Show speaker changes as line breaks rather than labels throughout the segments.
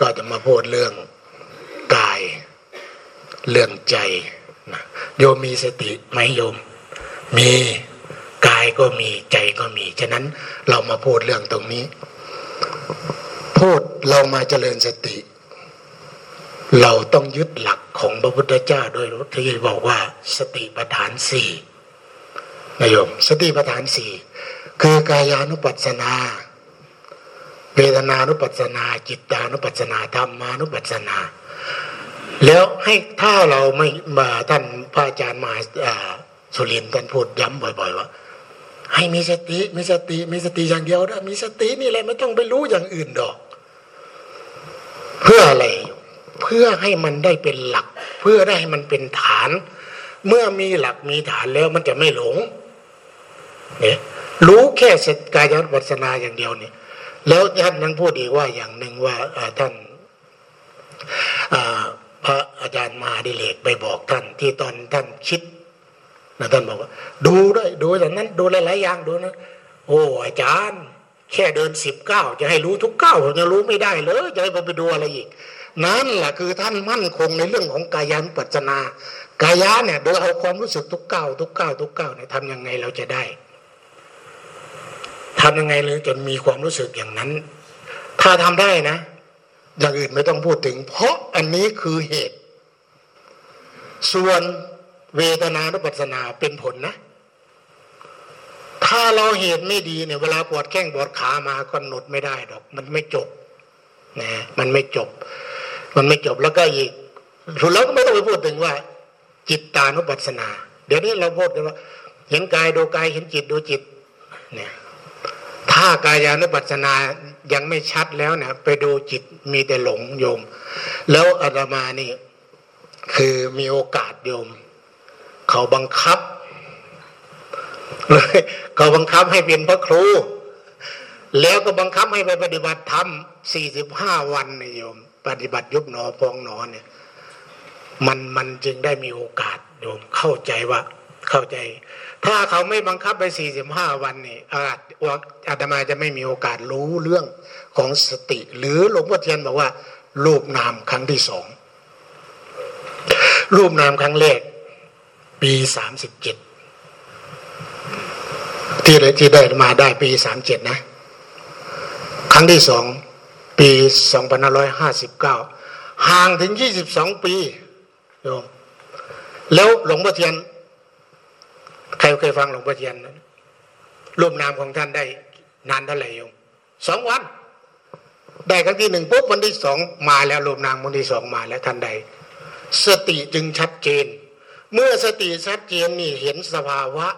ก็จะมาพูดเรื่องกาย เรื่องใจนะโยมมีสติไหมโยม มีกายก็มีใจก็มี ฉะนั้นเรามาพูดเรื่องตรงนี้ พูดเรามาเจริญสติ เราต้องยึดหลักของพระพุทธเจ้าโดยที่บอกว่า สติปัฏฐานสี่นายโยม สติปัฏฐานสี่คือกายานุปัสสนา เวทนานุปัสสนา จิตานุปัสสนาธรรมานุปัสสนา แล้วให้ถ้าเราไม่มาท่านพระอาจารย์มาสุรินท่านพูดย้ำบ่อย ๆ ว่า ให้มีสติมีสติมีสติอย่างเดียวนะมีสตินี่แหละไม่ต้องไปรู้อย่างอื่นดอก เพื่ออะไรเพื่อให้มันได้เป็นหลัก เพื่อได้ให้มันเป็นฐาน เมื่อมีหลักมีฐานแล้วมันจะไม่หลงเนี่ยรู้แค่สกายวัสนาอย่างเดียวเนี่ย แล้วท่านนั้นพูดอีกว่าอย่างหนึ่งว่าท่านพระอาจารย์มาดิเลกไปบอกท่าน ที่ตอนท่านคิดนะท่านบอกว่า ดูด้วยดูอย่างนั้น ดูหลายๆอย่างดูนะโอ้อาจารย์ แค่เดินสิบเก้าจะให้รู้ทุกเก้าผมจะรู้ไม่ได้เลยจะให้ไปดูอะไรอีก นั่นแหละคือท่านมั่นคงในเรื่องของกายานุปัจนากายะเนี่ยโดยเอาความรู้สึกทุกเก้าทุกเก้าทุกเก้าเนี่ยทำยังไงเราจะได้ ทำยังไงเลยจนมีความรู้สึกอย่างนั้น ถ้าทำได้นะ อย่างอื่นไม่ต้องพูดถึง เพราะอันนี้คือเหตุ ส่วนเวทนานุปัสสนาเป็นผลนะ ถ้าเราเหตุไม่ดีเนี่ยเวลาปวดแข้งปวดขามากำหนดไม่ได้ดอก มันไม่จบนะมันไม่จบ มันไม่จบแล้วก็อีกแล้วก็ไม่ต้องไปพูดถึงว่า จิตตานุปัสสนา เดี๋ยวนี้เราพูดกันว่า เห็นกายดูกายเห็นจิตดูจิต เนี่ย ถ้ากายานุปัสสนายังไม่ชัดแล้วเนี่ยไปดูจิตมีแต่หลงโยม แล้วอาตมานี่ คือมีโอกาสโยม เขาบังคับเขาบังคับให้เป็นพระครู แล้วก็บังคับให้ไปปฏิบัติธรรมสี่สิบห้าวันนี่โยม ปฏิบัติยุบหนอพองหนอเนี่ย มันมันจึงได้มีโอกาสโยมเข้าใจว่าเข้าใจ ถ้าเขาไม่บังคับไปสี่สิบห้าวันนี่อาจอาตมาจะไม่มีโอกาสรู้เรื่องของสติ หรือหลวงพ่อเทียนบอกว่า รูปนามครั้งที่สองรูปนามครั้งแรก ปีสามสิบเจ็ดที่ที่ได้มาได้ปีสามเจ็ดนะ ครั้งที่สองปีสองพันร้อยห้าสิบเก้าห่างถึงยี่สิบสองปีโยมแล้วหลวงพ่อเทียน ใครเคยฟังหลวงพ่อเทียนรูปนามของท่านได้นานเท่าไหร่โยมสองวัน ได้ครั้งที่หนึ่งปุ๊บวันที่สองมาแล้วรูปนามวันที่สองมาแล้วท่านใด สติจึงชัดเจน เมื่อสติชัดเจนนี่เห็นสภาวะ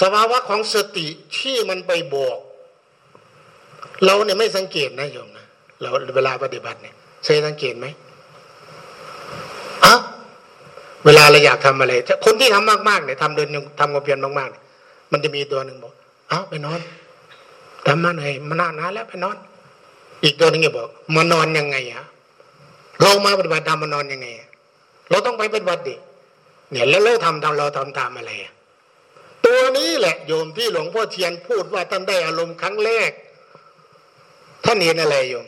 สภาวะของสติที่มันไปบอก เราเนี่ยไม่สังเกตนะโยมนะเราเวลาปฏิบัติเนี่ยเคยสังเกตไหม เวลาเราอยากทำอะไรคนที่ทำมากๆเนี่ยทำเดินทำความเพียรมากๆเนี่ยมันจะมีตัวหนึ่งบอก เอ้าไปนอนทำมาหน่อยมานานานแล้วไปนอน อีกตัวหนึ่งบอก มานอนยังไงอะเรามาปฏิบัติธรรมมานอนยังไง เราต้องไปปฏิบัติดิเนี่ยแล้วเราทำตามเราทำตามอะไรตัวนี้แหละ โยมที่หลวงพ่อเทียนพูดว่าท่านได้อารมณ์ครั้งแรกท่านเห็นอะไรโยม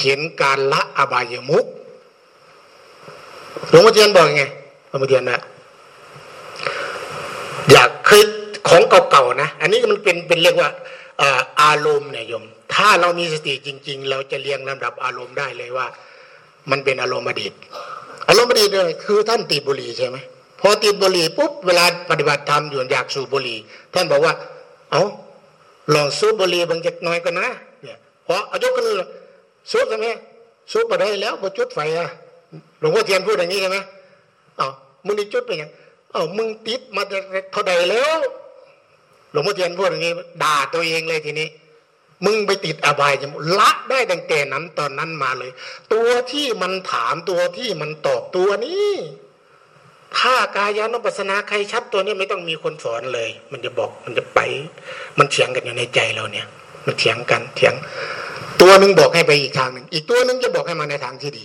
เห็นการละอบายมุก หลวงพ่อเทียนบอกไงหลวงพ่อเทียนนะอยากคือของเก่าๆนะ อันนี้มันเป็นเป็นเรียกว่าอารมณ์เนี่ยโยม ถ้าเรามีสติจริง ๆ เราจะเรียงลำดับอารมณ์ได้เลยว่า มันเป็นอารมณ์อดีต อารมณ์อดีตเนี่ยคือท่านติดบุหรี่ใช่ไหมพอติดบุหรี่ปุ๊บเวลาปฏิบัติธรรมอยู่อยากสูบบุหรี่ท่านบอกว่า เอาลองสูบบุหรี่บางจักน้อยก็นะเนี่ยพอเอายกกันสูบใช่ไหมสูบไปได้แล้วพอจุดไฟอะ หลวงพ่อเทียนพูดอย่างนี้ใช่ไหมอ๋อมึงนี่จุดไปยังอ๋อมึงติดมาเท่าใดแล้ว หลวงพ่อเทียนพูดอย่างนี้ ด่าตัวเองเลยทีนี้ มึงไปติดอบายจะละได้ตั้งแต่นั้นตอนนั้นมาเลย ตัวที่มันถามตัวที่มันตอบตัวนี้ถ้ากายานุปัสสนาใครชัดตัวนี้ไม่ต้องมีคนสอนเลย มันจะบอกมันจะไป มันเถียงกันอยู่ในใจเราเนี่ย มันเถียงกันเถียง ตัวหนึ่งบอกให้ไปอีกทางหนึ่งอีกตัวหนึ่งจะบอกให้มาในทางที่ดี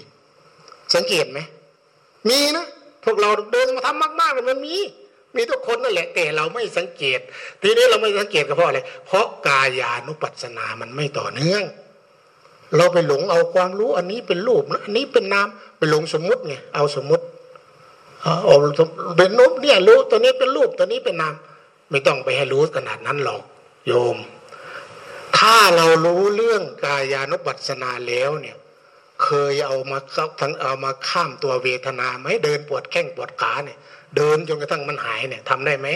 สังเกตไหมมีนะพวกเราเดินมาทำมากๆเลยมันมี มีทุกคนนั่นแหละแต่เราไม่สังเกต ทีนี้เราไม่สังเกตก็เพราะอะไรเพราะกายานุปัสสนามันไม่ต่อเนื่อง เราไปหลงเอาความรู้อันนี้เป็นรูปอันนี้เป็นนามไปหลงสมมุติไงเอาสมมุติเอาเป็นรูปเนี่ยรู้ตัวนี้เป็นรูปตัวนี้เป็นนามไม่ต้องไปให้รู้ขนาดนั้นหรอกโยม ถ้าเรารู้เรื่องกายานุปัสสนาแล้วเนี่ย เคยเอามาทั้งเอามาข้ามตัวเวทนาไหมเดินปวดแข้งปวดขาเนี่ย เดินจนกระทั่งมันหายเนี่ยทำได้ไหม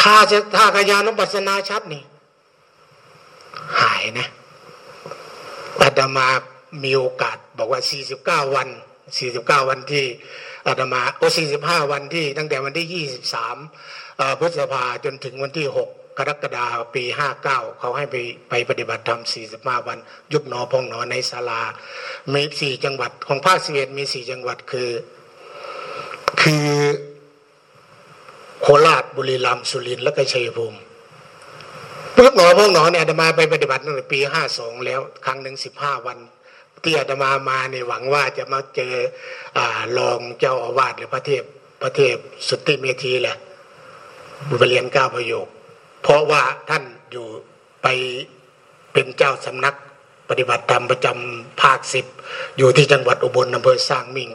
ถ้าจะถ้ากายานุปัสสนาชัดนี่ หายนะอาตมามีโอกาสบอกว่า 49 วัน 49 วันที่อาตมาโอ้45 วันที่ตั้งแต่วันที่ 23พฤษภาจนถึงวันที่ 6 กรกฎาปี59เก้าเขาให้ไปไปปฏิบัติธรรม45วัน ยุบหนอพองหนอในศาลามีสี่จังหวัดของภาคสิเวตมีสี่จังหวัดคือ คือโคราชบุรีรัมย์สุรินทร์และก็ชัยภูมิปุ๊บหนอพวกหนอเนี่ยอาตมาไปปฏิบัติตั้งแต่ปีห้าสองแล้ว ครั้งหนึ่งสิบห้าวันที่อาตมามาเนี่ยหวังว่าจะมาเจออรองเจ้าอาวาสหรือพระเทพพระเทพสุติเมธีแหละบุญเรียนก้าประโยค เพราะว่าท่านอยู่ไปเป็นเจ้าสำนักปฏิบัติธรรมประจำภาคสิบอยู่ที่จังหวัดอุบลอำเภอสร้างมิ่ง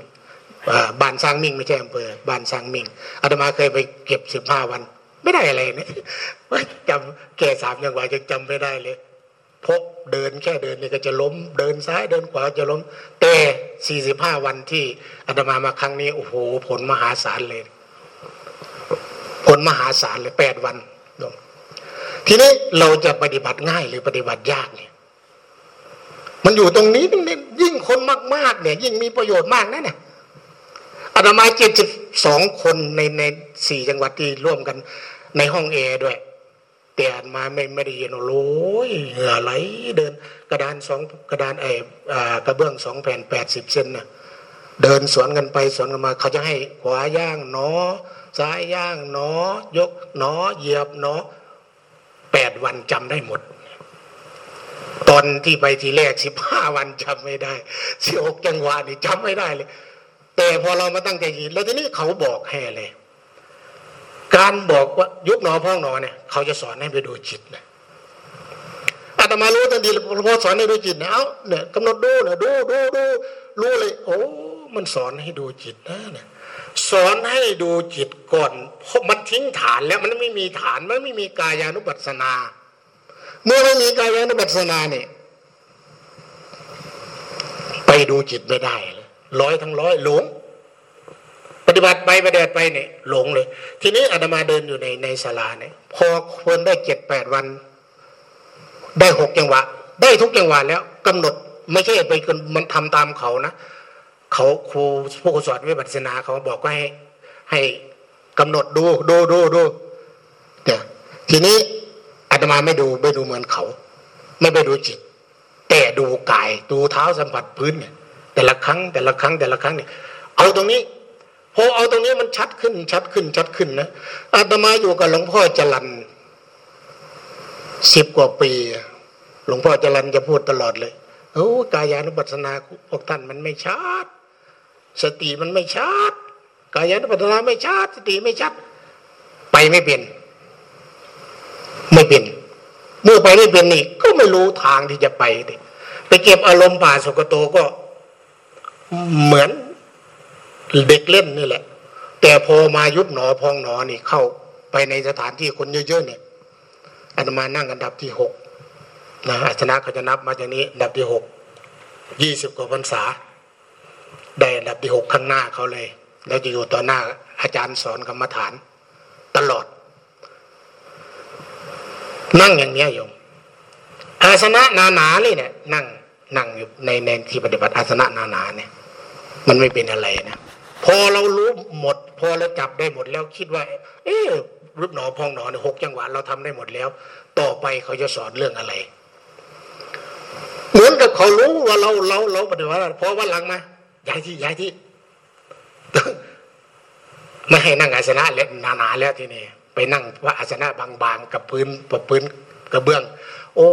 บ้านสร้างมิ่งไม่ใช่อำเภอบ้านสร้างมิ่งอาตมาเคยไปเก็บสิบห้าวัน ไม่ได้อะไรเนี่ยจำแก่สามยังไหวยังจำไม่ได้เลยพกเดินแค่เดินนี่ก็จะล้ม เดินซ้ายเดินขวาจะล้ม แต่สี่สิบห้าวันที่อาตมามาครั้งนี้ โอ้โห ผลมหาศาลเลย ผลมหาศาลเลยแปดวัน ทีนี้เราจะปฏิบัติง่ายหรือปฏิบัติยากเนี่ย มันอยู่ตรงนี้นี่ยิ่งคนมาก ๆ เนี่ย ยิ่งมีประโยชน์มากนะเนี่ยอาตมาเจ็ดสิบสองคนในในสี่จังหวัดที่ร่วมกันในห้องเอด้วยแต่มาไม่ไม่ได้เยินโอ้ยเหงื่อไหลเดิน กระดานสองกระดานไอ้กระเบื้องสองแผ่นแปดสิบเซนน่ะเดินสวนกันไปสวนกันมา เขาจะให้ขวาย่างหนอ ซ้ายย่างหนอ ยกหนอเหยียบหนอ แปดวันจำได้หมด ตอนที่ไปทีแรกสิบห้าวันจำไม่ได้สิบหกจังหวะนี่จำไม่ได้เลย แต่พอเรามาตั้งใจยินแล้วทีนี้เขาบอกให้เลย การบอกว่ายุบหนอพ้องหนอเนี่ย เขาจะสอนให้ไปดูจิตนะอาตมารู้ทันทีพอสอนให้ดูจิตนะเอาเนี่ยกำหนดดูนะดูดูดูรู้เลย โอ้มันสอนให้ดูจิตนะเนี่ย สอนให้ดูจิตก่อนเพราะมันทิ้งฐานแล้วมันไม่มีฐานมันไม่มีกายานุปัสสนา เมื่อไม่มีกายานุปัสสนาเนี่ยไปดูจิตไม่ได้ร้อยทั้งร้อยหลง ปฏิบัติไปปฏิบัติไปเนี่ยหลงเลย ทีนี้อาตมาเดินอยู่ในในศาลาเนี่ยพอคนได้เจ็ดแปดวัน ได้หกจังหวะ ได้ทุกจังหวะแล้วกำหนดไม่ใช่ไปมันทำตามเขานะ เขาครูผู้สอนวิปัสสนาเขาบอกว่าให้ให้กำหนดดูดูดูดูเนี่ยทีนี้อาตมาไม่ดูไม่ดูเหมือนเขา ไม่ไปดูจิต แต่ดูกายดูเท้าสัมผัสพื้นเนี่ย แต่ละครั้งแต่ละครั้งแต่ละครั้งเนี่ย เอาตรงนี้พอเอาตรงนี้มันชัดขึ้น ชัดขึ้น ชัดขึ้นนะอาตมาอยู่กับหลวงพ่อจรันสิบกว่าปี หลวงพ่อจรันจะพูดตลอดเลยโอ้กายานุปัสสนาพวกท่านมันไม่ชัด สติมันไม่ชัดกายานุปัสสนาไม่ชัดสติไม่ชัด ไปไม่เป็น ไม่เป็น เมื่อไปไม่เป็นนี่ก็ไม่รู้ทางที่จะไปไปเก็บอารมณ์ป่าสกโตก็เหมือนเด็กเล่นนี่แหละ แต่พอมายุบหนอพองหนอนี่เข้าไปในสถานที่คนเยอะๆเนี่ยอาตมานั่งอันดับที่หกนะอาชนะเขาจะนับมาจากนี้อันดับที่หกยี่สิบกว่าพรรษา ได้อันดับที่หกข้างหน้าเขาเลย แล้วจะอยู่ต่อหน้าอาจารย์สอนกรรมฐาน ตลอด นั่งอย่างเนี้ยโยมอาสนะนานาเลยเนี่ย นั่งนั่งอยู่ในในที่ปฏิบัติอาสนะนานาเนี่ย มันไม่เป็นอะไรนะพอเรารู้หมด พอเราจับได้หมดแล้วคิดว่า เอ๊รูปหนอพองหนอเนี่ยหกจังหวะเราทำได้หมดแล้ว ต่อไปเขาจะสอนเรื่องอะไร เหมือนกับเขารู้ว่าเราเราเราปฏิบัติพอวันหลังมา ย้ายที่ย้ายที่ ไม่ให้นั่งอาสนะแล้วนาๆแล้วทีนี้ไปนั่งว่าอาสนะบางๆกับพื้นกับพื้นกระเบื้อง โอ้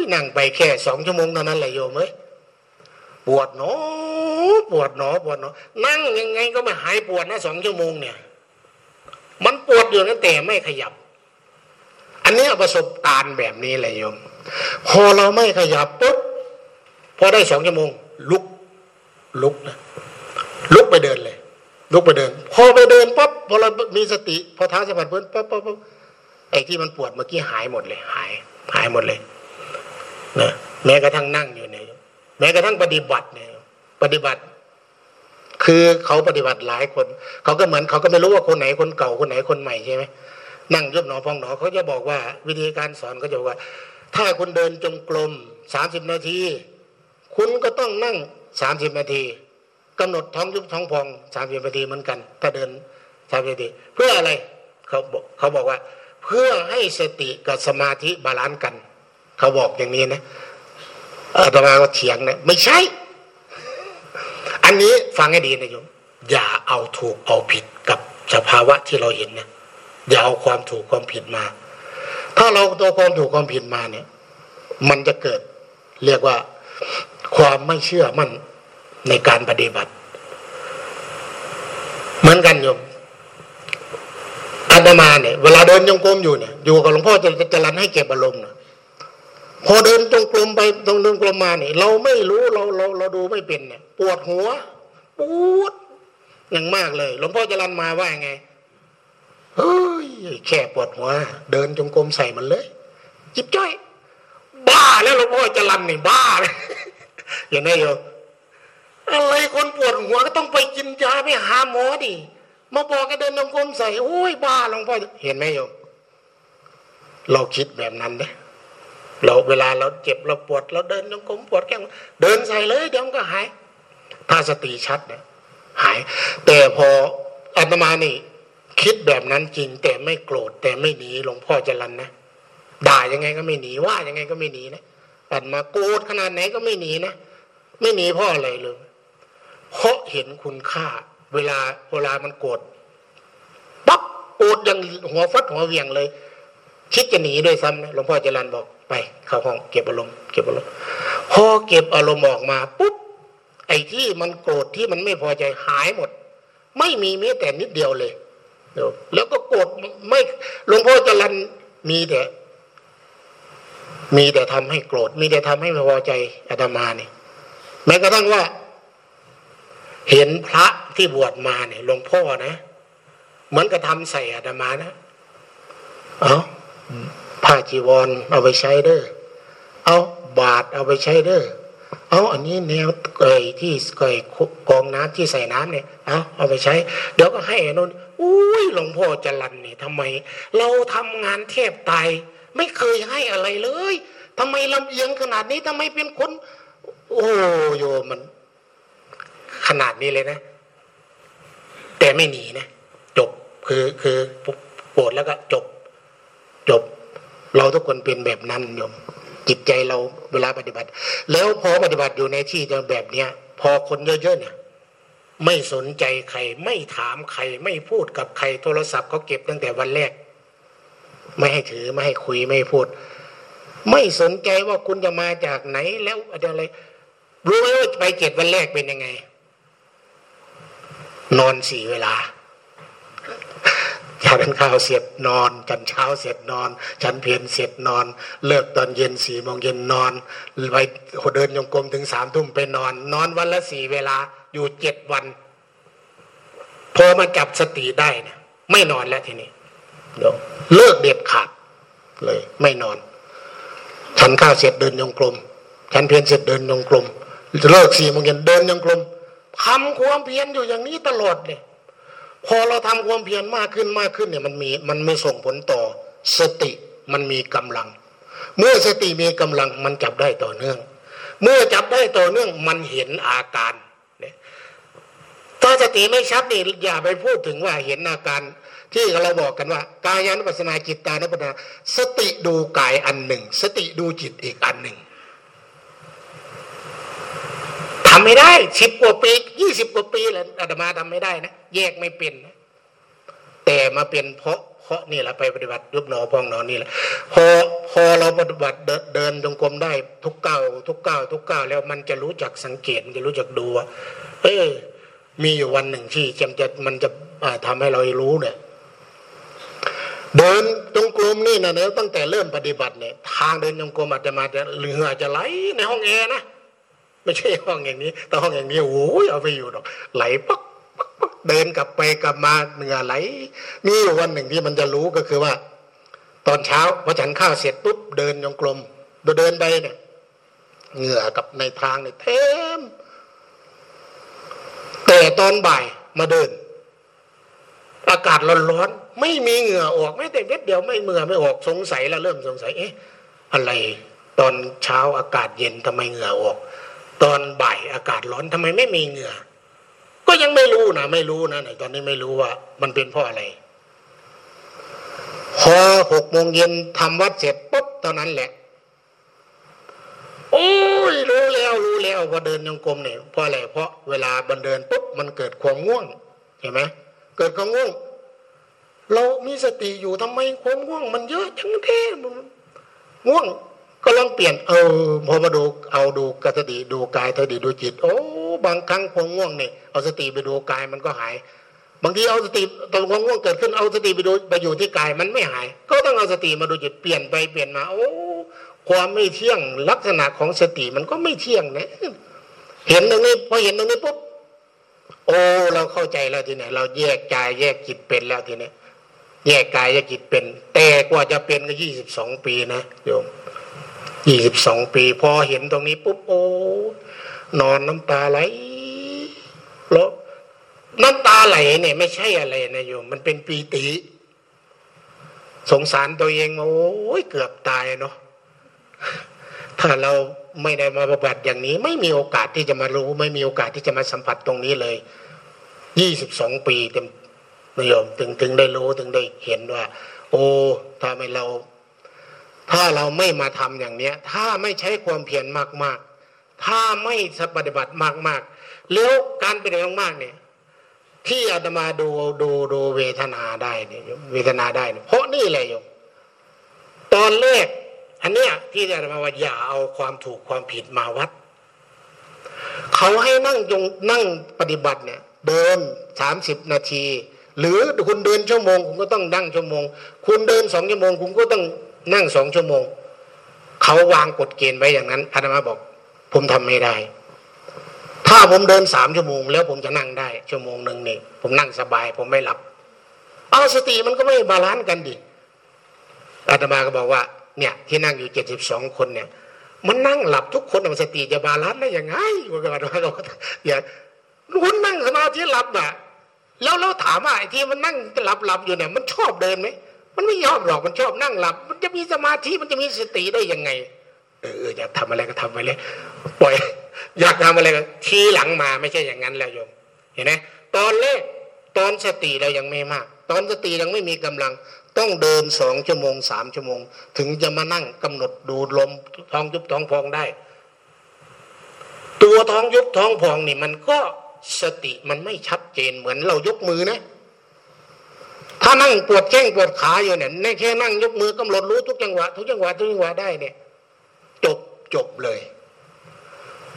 ยนั่งไปแค่สองชั่วโมงเท่านั้นแหละโยมเอ้ยปวดเนาะปวดหนอปวดหนอนั่งยังไงก็ไม่หายปวดนะสองชั่วโมงเนี่ย มันปวดอยู่นั่นแต่ไม่ขยับ อันนี้ประสบการณ์แบบนี้แหละโยม พอเราไม่ขยับปุ๊บพอได้สองชั่วโมง ลุก ลุกนะลุกไปเดินเลย ลุกไปเดิน พอไปเดินปั๊บพอเรามีสติ พอเท้าสัมผัสพื้นปั๊บปั๊บปั๊บไอ้ที่มันปวดเมื่อกี้หายหมดเลย หาย หายหมดเลยนะแม้กระทั่งนั่งอยู่เนี่ยแม้กระทั่งปฏิบัติเนี่ย ปฏิบัติ คือเขาปฏิบัติหลายคน เขาก็เหมือนเขาก็ไม่รู้ว่าคนไหนคนเก่าคนไหนคนใหม่ใช่ไหมนั่งยุบหนอพองหนอเขาจะบอกว่า วิธีการสอนเขาจะบอกว่า ถ้าคุณเดินจงกรมสามสิบนาที คุณก็ต้องนั่ง สามสิบนาทีกำหนดท้องยุบท้องพองสามสิบนาทีเหมือนกัน ถ้าเดินสามสิบนาที เพื่ออะไรเขาบอกเขาบอกว่า เพื่อให้สติกับสมาธิบาลานซ์กัน เขาบอกอย่างนี้นะอาตมาก็เถียงนะไม่ใช่ อันนี้ฟังให้ดีนะโยมอย่าเอาถูกเอาผิดกับสภาวะที่เราเห็นนะอย่าเอาความถูกความผิดมา ถ้าเราตัวความถูกความผิดมาเนี่ย มันจะเกิด เรียกว่า ความไม่เชื่อมั่นในการปฏิบัติ เหมือนกันโยมอาตมาเนี่ยเวลาเดินจงกรมอยู่เนี่ยอยู่กับหลวงพ่อจะจะรันให้เก็บอารมณ์นะพอเดินจงกรมไปตรงเดินกรมมาเนี่ยเราไม่รู้เราเราเราดูไม่เป็นเนี่ยปวดหัวปวดอย่างมากเลย หลวงพ่อจะรันมาว่าไงเฮ้ยแค่ปวดหัวเดินจงกรมใส่มันเลย จิบจ้อย บ้าแล้วหลวงพ่อจะรันนี่บ้าเลย อย่างนี้โยมอะไรคนปวดหัวก็ต้องไปกินยาไปหาหมอดิมาบอกให้เดินจงกรมใส่โอ้ยบ้าหลวงพ่อเห็นไหมโยมเราคิดแบบนั้นเด้เราเวลาเราเจ็บเราปวด เราเดินจงกรมปวดแก้มเดินใส่เลย เดี๋ยวมันก็หาย ถ้าสติชัดเนี่ยหาย แต่พออาตมานี่ คิดแบบนั้นจริง แต่ไม่โกรธแต่ไม่หนีหลวงพ่อจรันนะด่ายังไงก็ไม่หนีว่ายังไงก็ไม่หนีนะ อันมาโกรธขนาดไหนก็ไม่หนีนะไม่หนีเพราะอะไรเลยเพราะเห็นคุณค่า เวลาเวลามันโกรธปั๊บโกรธยังหัวฟัดหัวเวียงเลย คิดจะหนีด้วยซ้ำนะหลวงพ่อจรันบอกไป เข้าห้องเก็บอารมณ์เก็บอารมณ์พอเก็บอารมณ์ออกมาปุ๊บไอ้ที่มันโกรธที่มันไม่พอใจหายหมด ไม่มีแม้แต่นิดเดียวเลยแล้วก็โกรธไม่หลวงพ่อจรันมีแต่ มีแต่ทำให้โกรธ มีแต่ทำให้ไม่พอใจอาตมาเนี่ยแม้กระทั่งว่า เห็นพระที่บวชมาเนี่ยหลวงพ่อนะเหมือนกระทำใส่อาตมานะ เอาผ้าจีวรเอาไปใช้เด้อเอาบาทเอาไปใช้เด้อเอาอันนี้แนวไก่ที่ไก่กองน้ำที่ใส่น้ำเนี่ยเอาเอาไปใช้ เดี๋ยวก็ให้อนนอุ้ยหลวงพ่อจรันนี่ทำไม เราทำงานแทบตาย ไม่เคยให้อะไรเลยทำไมลำเอียงขนาดนี้ทำไมเป็นคน โอ้โยมัน ขนาดนี้เลยนะ แต่ไม่หนีนะจบคือคือโปรดแล้วก็จบ จบ เราทุกคนเป็นแบบนั้นโยมจิตใจเราเวลาปฏิบัติ แล้วพอปฏิบัติอยู่ในที่แบบเนี้ยพอคนเยอะๆเนี่ยไม่สนใจใคร ไม่ถามใคร ไม่พูดกับใครโทรศัพท์เขาเก็บตั้งแต่วันแรก ไม่ให้ถือไม่ให้คุยไม่ให้พูด ไม่สนใจว่าคุณจะมาจากไหนแล้วอะไรรู้ไหมว่าไปเจ็ดวันแรกเป็นยังไง นอนสี่เวลาฉันข้าวเสร็จนอนฉันเช้าเสร็จนอน ฉันเพียนเสร็จนอน เลิกตอนเย็นสี่โมงเย็นนอนไปเดินยงกลมถึงสามทุ่มไปนอน นอนวันละสี่เวลาอยู่เจ็ดวัน พอมาจับสติได้เนี่ยไม่นอนแล้วทีนี้ เดี๋ยวเลิกเด็ดขาดเลย ไม่นอน ฉันข้าวเสร็จเดินยงกลมฉันเพียนเสร็จเดินยงกลมเลิกสี่โมงเย็นเดินยงกลมทำความเพียรอยู่อย่างนี้ตลอดเลยพอเราทำความเพียรมากขึ้นมากขึ้นเนี่ยมันมีมันไม่ส่งผลต่อสติมันมีกำลัง เมื่อสติมีกำลังมันจับได้ต่อเนื่อง เมื่อจับได้ต่อเนื่องมันเห็นอาการเนี่ยถ้าสติไม่ชัดนี่อย่าไปพูดถึงว่าเห็นอาการ ที่เราบอกกันว่ากายานุปัสสนาจิตตานุปัสนาสติดูกายอันหนึ่ง สติดูจิตอีกอันหนึ่งทำไม่ได้สิบกว่าปียี่สิบกว่าปีแล้วอาตมาทำไม่ได้นะแยกไม่เป็นนะแต่มาเป็นเพราะเพราะนี่แหละไปปฏิบัติยุบหนอพองหนอนี่แหละพอพอเราปฏิบัติเดินจงกรมได้ทุกเก้าทุกเก้าทุกเก้าแล้วมันจะรู้จักสังเกตมันจะรู้จักดูว่าเออมีอยู่วันหนึ่งที่จำจะมันจะทำให้เรารู้เนี่ย เดินจงกรมนี่นะเนี่ยตั้งแต่เริ่มปฏิบัติเนี่ยทางเดินจงกรมอาจจะมาจะเหลืออาจจะไหลในห้องแอร์นะไม่ใช่ห้องอย่างนี้ แต่ห้องอย่างนี้โอ้ยเอาไปอยู่หรอก ไหลปักปักปักเดินกลับไปกลับมาเหงื่อไหล มีอยู่วันหนึ่งที่มันจะรู้ก็คือว่า ตอนเช้าพอฉันข้าวเสร็จปุ๊บเดินยงกลมเดินไปเนี่ยเหงื่อกับในทางเนี่ยเต็มแต่ตอนบ่ายมาเดิน อากาศร้อนๆ ไม่มีเหงื่อออกไม่แต่เม็ดเดียวไม่เหงื่อไม่ออกสงสัยแล้วเริ่มสงสัยเอ๊ะอะไรตอนเช้าอากาศเย็นทำไมเหงื่อออก ตอนบ่ายอากาศร้อนทำไมไม่มีเหงื่อ ก็ยังไม่รู้นะไม่รู้นะในตอนนี้ไม่รู้ว่า มันเป็นเพราะอะไรพอหกโมงเย็นทำวัดเสร็จปุ๊บเท่านั้นแหละ โอ้ยรู้แล้วรู้แล้วพอเดินยงกลมเนี่ยเพราะอะไรเพราะเวลาบันเดินปุ๊บมันเกิดความง่วงเห็นไหมเกิดความง่วง เรามีสติอยู่ทำไมความง่วง มันเยอะจังเท่มันง่วงก็ลองเปลี่ยนเออพอมาดูเอาดูกสติดูกายสติดูจิต โอ้บางครั้งความง่วงเนี่ยเอาสติไปดูกายมันก็หาย บางทีเอาสติตอนความง่วงเกิดขึ้นเอาสติไปดูไปอยู่ที่กายมันไม่หาย ก็ต้องเอาสติมาดูจิตเปลี่ยนไปเปลี่ยนมาโอ้ความไม่เที่ยงลักษณะของสติมันก็ไม่เที่ยงนะเห็นตรงนี้พอเห็นตรงนี้ปุ๊บโอ้เราเข้าใจแล้วทีนี้เราแยกกายแยกจิตเป็นแล้วทีนี้ แยกกายแยกจิตเป็น แต่กว่าจะเป็นก็ยี่สิบสองปีนะโยมยี่สิบสองปี พอเห็นตรงนี้ปุ๊บโอ้นอนน้ำตาไหลแล้วน้ำตาไหลเนี่ย ไม่ใช่อะไรนะโยม มันเป็นปีติ สงสารตัวเองโอ้ยเกือบตายเนาะถ้าเราไม่ได้มาปฏิบัติอย่างนี้ ไม่มีโอกาสที่จะมารู้ ไม่มีโอกาสที่จะมาสัมผัสตรงนี้เลยยี่สิบสองปีเต็ม นิยมถึงถึงได้รู้ถึงได้เห็นว่า โอ้ถ้าไม่เรา ถ้าเราไม่มาทำอย่างเนี้ย ถ้าไม่ใช้ความเพียรมากๆ ถ้าไม่ปฏิบัติมากๆ แล้วการปฏิบัติมากๆเนี่ย ที่อาตมาดูดูดูเวทนาได้เนี่ยเวทนาได้เนี่ยเพราะนี่แหละโยมตอนแรกอันเนี้ยที่อาตมาว่าอย่าเอาความถูกความผิดมาวัดเขาให้นั่งจงนั่งปฏิบัติเนี่ย เดินสามสิบนาที หรือคุณเดินชั่วโมงคุณก็ต้องนั่งชั่วโมง คุณเดินสองชั่วโมง คุณก็ต้องนั่งสองชั่วโมง เขาวางกฎเกณฑ์ไว้อย่างนั้นอาตมาบอก ผมทำไม่ได้ ถ้าผมเดินสามชั่วโมง แล้วผมจะนั่งได้ ชั่วโมงหนึ่งนี่ผมนั่งสบาย ผมไม่หลับเอาสติมันก็ไม่ balance กันดิอาตมาก็บอกว่า เนี่ยที่นั่งอยู่เจ็ดสิบสองคนเนี่ย มันนั่งหลับทุกคนมันสติจะ balance ได้ยังไงคุณก็บอกว่าอย่าคุณนั่งสมาธิหลับอะ แล้วเราถามว่าไอ้ที่มันนั่งหลับหลับอยู่เนี่ย มันชอบเดินไหมมันไม่ยอมหรอกมันชอบนั่งหลับ มันจะมีสมาธิมันจะมีสติได้ยังไง เอออยากทำอะไรก็ทำไปเลยปล่อย อยากทำอะไรก็ทีหลังมาไม่ใช่อย่างนั้นแล้วโยม เห็นไหมตอนแรกตอนสติเรายังไม่มาก ตอนสติยังไม่มีกำลังต้องเดินสองชั่วโมงสามชั่วโมง ถึงจะมานั่งกำหนดดูลมท้องยุบท้องพองได้ ตัวท้องยุบท้องพองนี่มันก็ สติมันไม่ชัดเจนเหมือนเรายกมือนะ ถ้านั่งปวดแข้งปวดขาอยู่เนี่ยแค่นั่งยกมือกำหนดรู้ทุกจังหวะทุกจังหวะทุกจังหวะได้เนี่ย จบจบเลย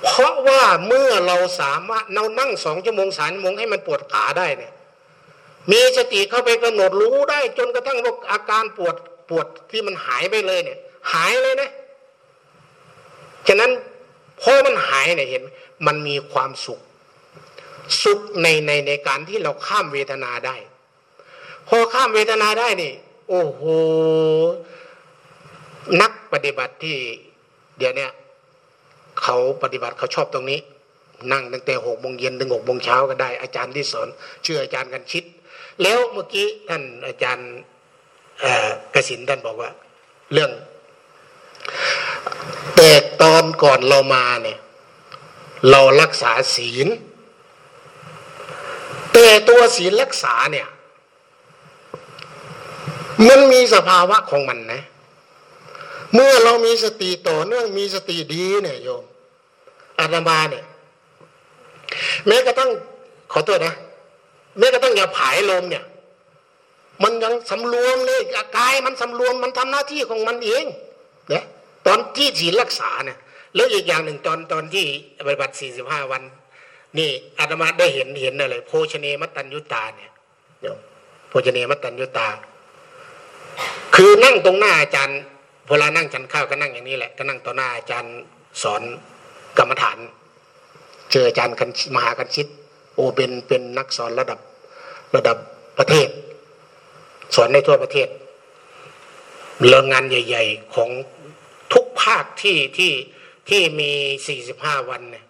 เพราะว่าเมื่อเราสามารถเรานั่งสองชั่วโมงสามชั่วโมงให้มันปวดขาได้เนี่ย มีสติเข้าไปกำหนดรู้ได้ จนกระทั่งอาการปวดปวดที่มันหายไปเลยเนี่ย หายเลยนะฉะนั้นพอมันหายเนี่ยเห็น มันมีความสุข สุขในในในการที่เราข้ามเวทนาได้ พอข้ามเวทนาได้นี่ โอ้โหนักปฏิบัติที่ เดี๋ยวนี้เขาปฏิบัติเขาชอบตรงนี้ นั่งตั้งแต่หกโมงเย็นถึงหกโมงเช้าก็ได้ อาจารย์ที่สอนชื่ออาจารย์กันชิด แล้วเมื่อกี้ท่านอาจารย์กสินท่านบอกว่า เรื่องแต่ตอนก่อนเรามาเนี่ย เรารักษาศีล แต่ตัวศีลรักษาเนี่ย มันมีสภาวะของมันนะ เมื่อเรามีสติต่อเนื่องมีสติดีเนี่ยโยมอาตมาเนี่ย แม้กระทั่งขอโทษนะแม้กระทั่งอย่าผายลมเนี่ย มันยังสำรวมเลยกายมันสำรวมมันทำหน้าที่ของมันเองเนี่ยตอนที่ศีลรักษาเนี่ยแล้วอีกอย่างหนึ่งตอนตอนที่ปฏิบัติสี่สิบห้าวัน นี่อาตมาได้เห็นเห็นอะไรโภชเนมัตัญยุตาเนี่ยโยมโภชเนมัตัญยุตา คือนั่งตรงหน้าอาจารย์เวลานั่งฉันข้าวก็นั่งอย่างนี้แหละก็นั่งต่อหน้าอาจารย์สอนกรรมฐาน เจออาจารย์คันมหากันชิต โอเป็นเป็นนักสอนระดับระดับประเทศ สอนในทั่วประเทศเรื่องงานใหญ่ ๆ ของทุกภาคที่ที่ที่มีสี่สิบห้าวันเนี่ย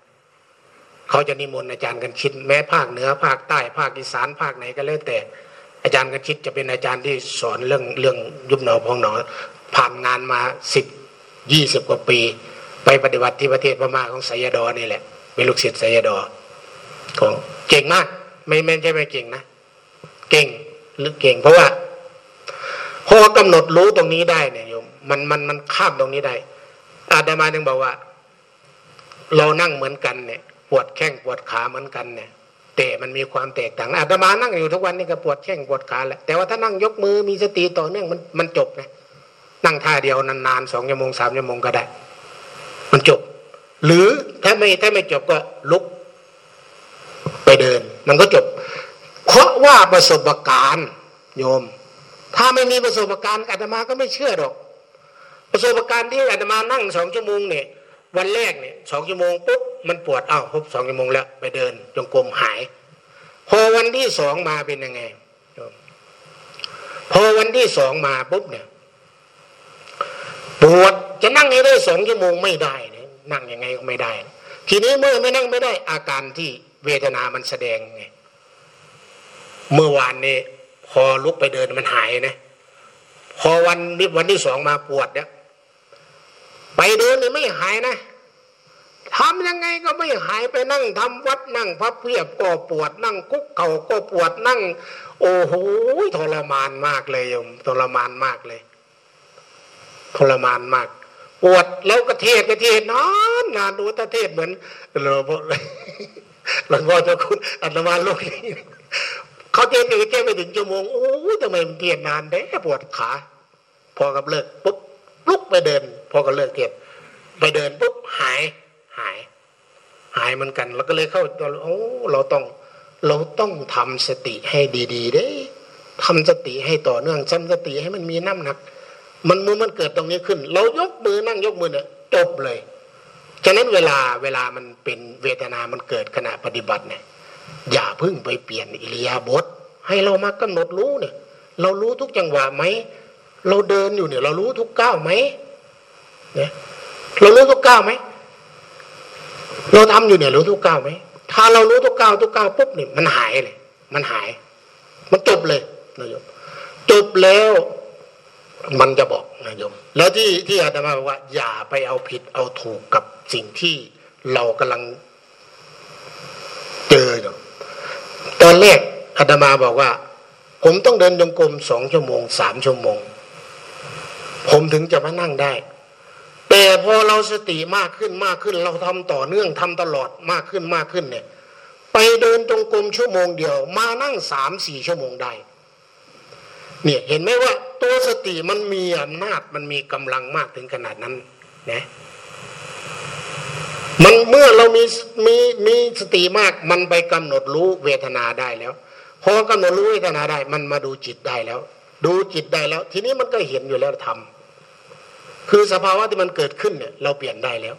เขาจะนิมนต์อาจารย์กันชิตแม้ภาคเหนือภาคใต้ภาคอีสานภาคไหนก็แล้วแต่ อาจารย์กันชิตจะเป็นอาจารย์ที่สอนเรื่องเรื่องยุบหนอพองหนอผ่านงานมาสิบยี่สิบกว่าปี ไปปฏิบัติที่ประเทศพม่าของไสยดอนี่แหละเป็นลูกศิษย์ไสยดอของเก่งมาก ไม่ไม่ใช่ไม่เก่งนะ เก่งหรือเก่ง เพราะว่าพอกำหนดรู้ตรงนี้ได้เนี่ยโยมมันมันมันข้ามตรงนี้ได้อาดามาจึงบอกว่า เรานั่งเหมือนกันเนี่ย วดแข้งปวดขาเหมือนกันเนี่ยแต่มันมีความแตกต่างอาตมานั่งอยู่ทุกวันนี่ก็ปวดแข้งปวดขาแหละแต่ว่าถ้านั่งยกมือมีสติต่อเนื่องมันมันจบนะนั่งท่าเดียวนานๆสองชั่วโมงสามชั่วโมงก็ได้ มันจบ หรือถ้าไม่ถ้าไม่จบก็ลุก ไปเดิน มันก็จบ เพราะว่าประสบการณ์โยม ถ้าไม่มีประสบการณ์อาตมาก็ไม่เชื่อหรอก ประสบการณ์ที่อาตมานั่งสองชั่วโมงเนี่ย วันแรกเนี่ยสองชั่วโมงปุ๊บมันปวดอ้าวครบสองชั่วโมงแล้วไปเดินจงกรมหาย พอวันที่สองมาเป็นยังไงพอวันที่สองมาปุ๊บเนี่ยปวดจะนั่งให้ได้สองชั่วโมงไม่ได้นะนั่งยังไงก็ไม่ได้ ทีนี้เมื่อไม่นั่งไม่ได้อาการที่เวทนามันแสดงไงเมื่อวานนี้พอลุกไปเดินมันหายนะ พอวันนี้วันที่สองมาปวดเนี่ย ไปเดินเลยไม่หายนะทำยังไงก็ไม่หายไปนั่งทำวัดนั่งพับเพียบก็ปวดนั่งคุกเข่าก็ปวดนั่ง โอ้โหทรมานมากเลยโยมทรมานมากเลยทรมานมาก ปวดแล้วกระเทศกระเทศนานนานดูตะเทศเหมือนเราพเลยหลวงพ่อเจ้าคุณอัตมาโลกนี้เขาเทศอยู่แค่ไม่ถึงชั่วโมงโอ้ยทำไมมันเทศนานเด้ปวดขา พอกับเลิกปุ๊บลุกไปเดิน พอกับเลิกเทศไปเดินปุ๊บหายหาย หายเหมือนกัน แล้วก็เลยเข้าตัวโอ้เราต้องเราต้องทำสติให้ดีๆเด้ทำสติให้ต่อเนื่องจำสติให้มันมีน้ำหนัก มันมือมันเกิดตรงนี้ขึ้น เรายกมือนั่งยกมือเนี่ยจบเลยฉะนั้นเวลาเวลามันเป็นเวทนามันเกิดขณะปฏิบัติเนี่ยอย่าพึ่งไปเปลี่ยนอิริยาบถให้เรามากำหนดรู้เนี่ย เรารู้ทุกจังหวะไหม เราเดินอยู่เนี่ย เรารู้ทุกก้าวไหม เนี่ยเรารู้ทุกก้าวไหมเราทำอยู่เนี่ยรู้ทุกก้าวไหมถ้าเรารู้ทุกก้าวทุกก้าวปุ๊บเนี่ยมันหายเลย มันหาย มันจบเลยนะโยมจบแล้วมันจะบอกนะโยม แล้วที่ที่อาตมาบอกว่า อย่าไปเอาผิดเอาถูกกับสิ่งที่เรากำลังเจออยู่ตอนแรกอาตมาบอกว่า ผมต้องเดินจงกรมสองชั่วโมงสามชั่วโมง ผมถึงจะมานั่งได้ แต่พอเราสติมากขึ้นมากขึ้น เราทำต่อเนื่องทำตลอดมากขึ้นมากขึ้นเนี่ย ไปเดินจงกรมชั่วโมงเดียว มานั่งสามสี่ชั่วโมงได้เนี่ยเห็นไหมว่าตัวสติมันมีอำนาจมันมีกำลังมากถึงขนาดนั้นนะมันเมื่อเรามีมีมีสติมาก มันไปกำหนดรู้เวทนาได้แล้วพอกำหนดรู้เวทนาได้ มันมาดูจิตได้แล้ว ดูจิตได้แล้ว ทีนี้มันก็เห็นอยู่แล้วทำ คือสภาวะที่มันเกิดขึ้นเนี่ยเราเปลี่ยนได้แล้ว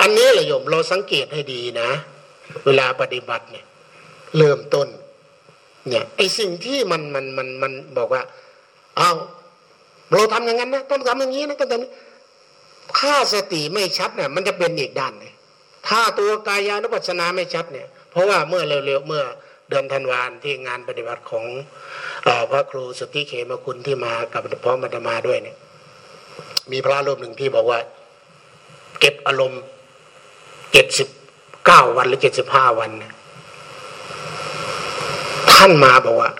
อันนี้แหละโยมเราสังเกตให้ดีนะ เวลาปฏิบัติเนี่ยเริ่มต้นเนี่ยไอสิ่งที่มันมันมันมันบอกว่า เอาเราทำอย่างนั้นนะต้องทำอย่างนี้นะต้องทำถ้าสติไม่ชัดเนี่ยมันจะเป็นอีกด้านเลยถ้าตัวกายานุปัสสนาไม่ชัดเนี่ย เพราะว่าเมื่อเร็วๆเมื่อเดือนธันวาที่งานปฏิบัติของพระครูสุทธิเขมคุณที่มากับพร้อมมามาด้วยเนี่ย มีพระรูปหนึ่งที่บอกว่า เก็บอารมณ์เจ็ดสิบเก้าวันหรือเจ็ดสิบห้าวัน ท่านมาบอกว่า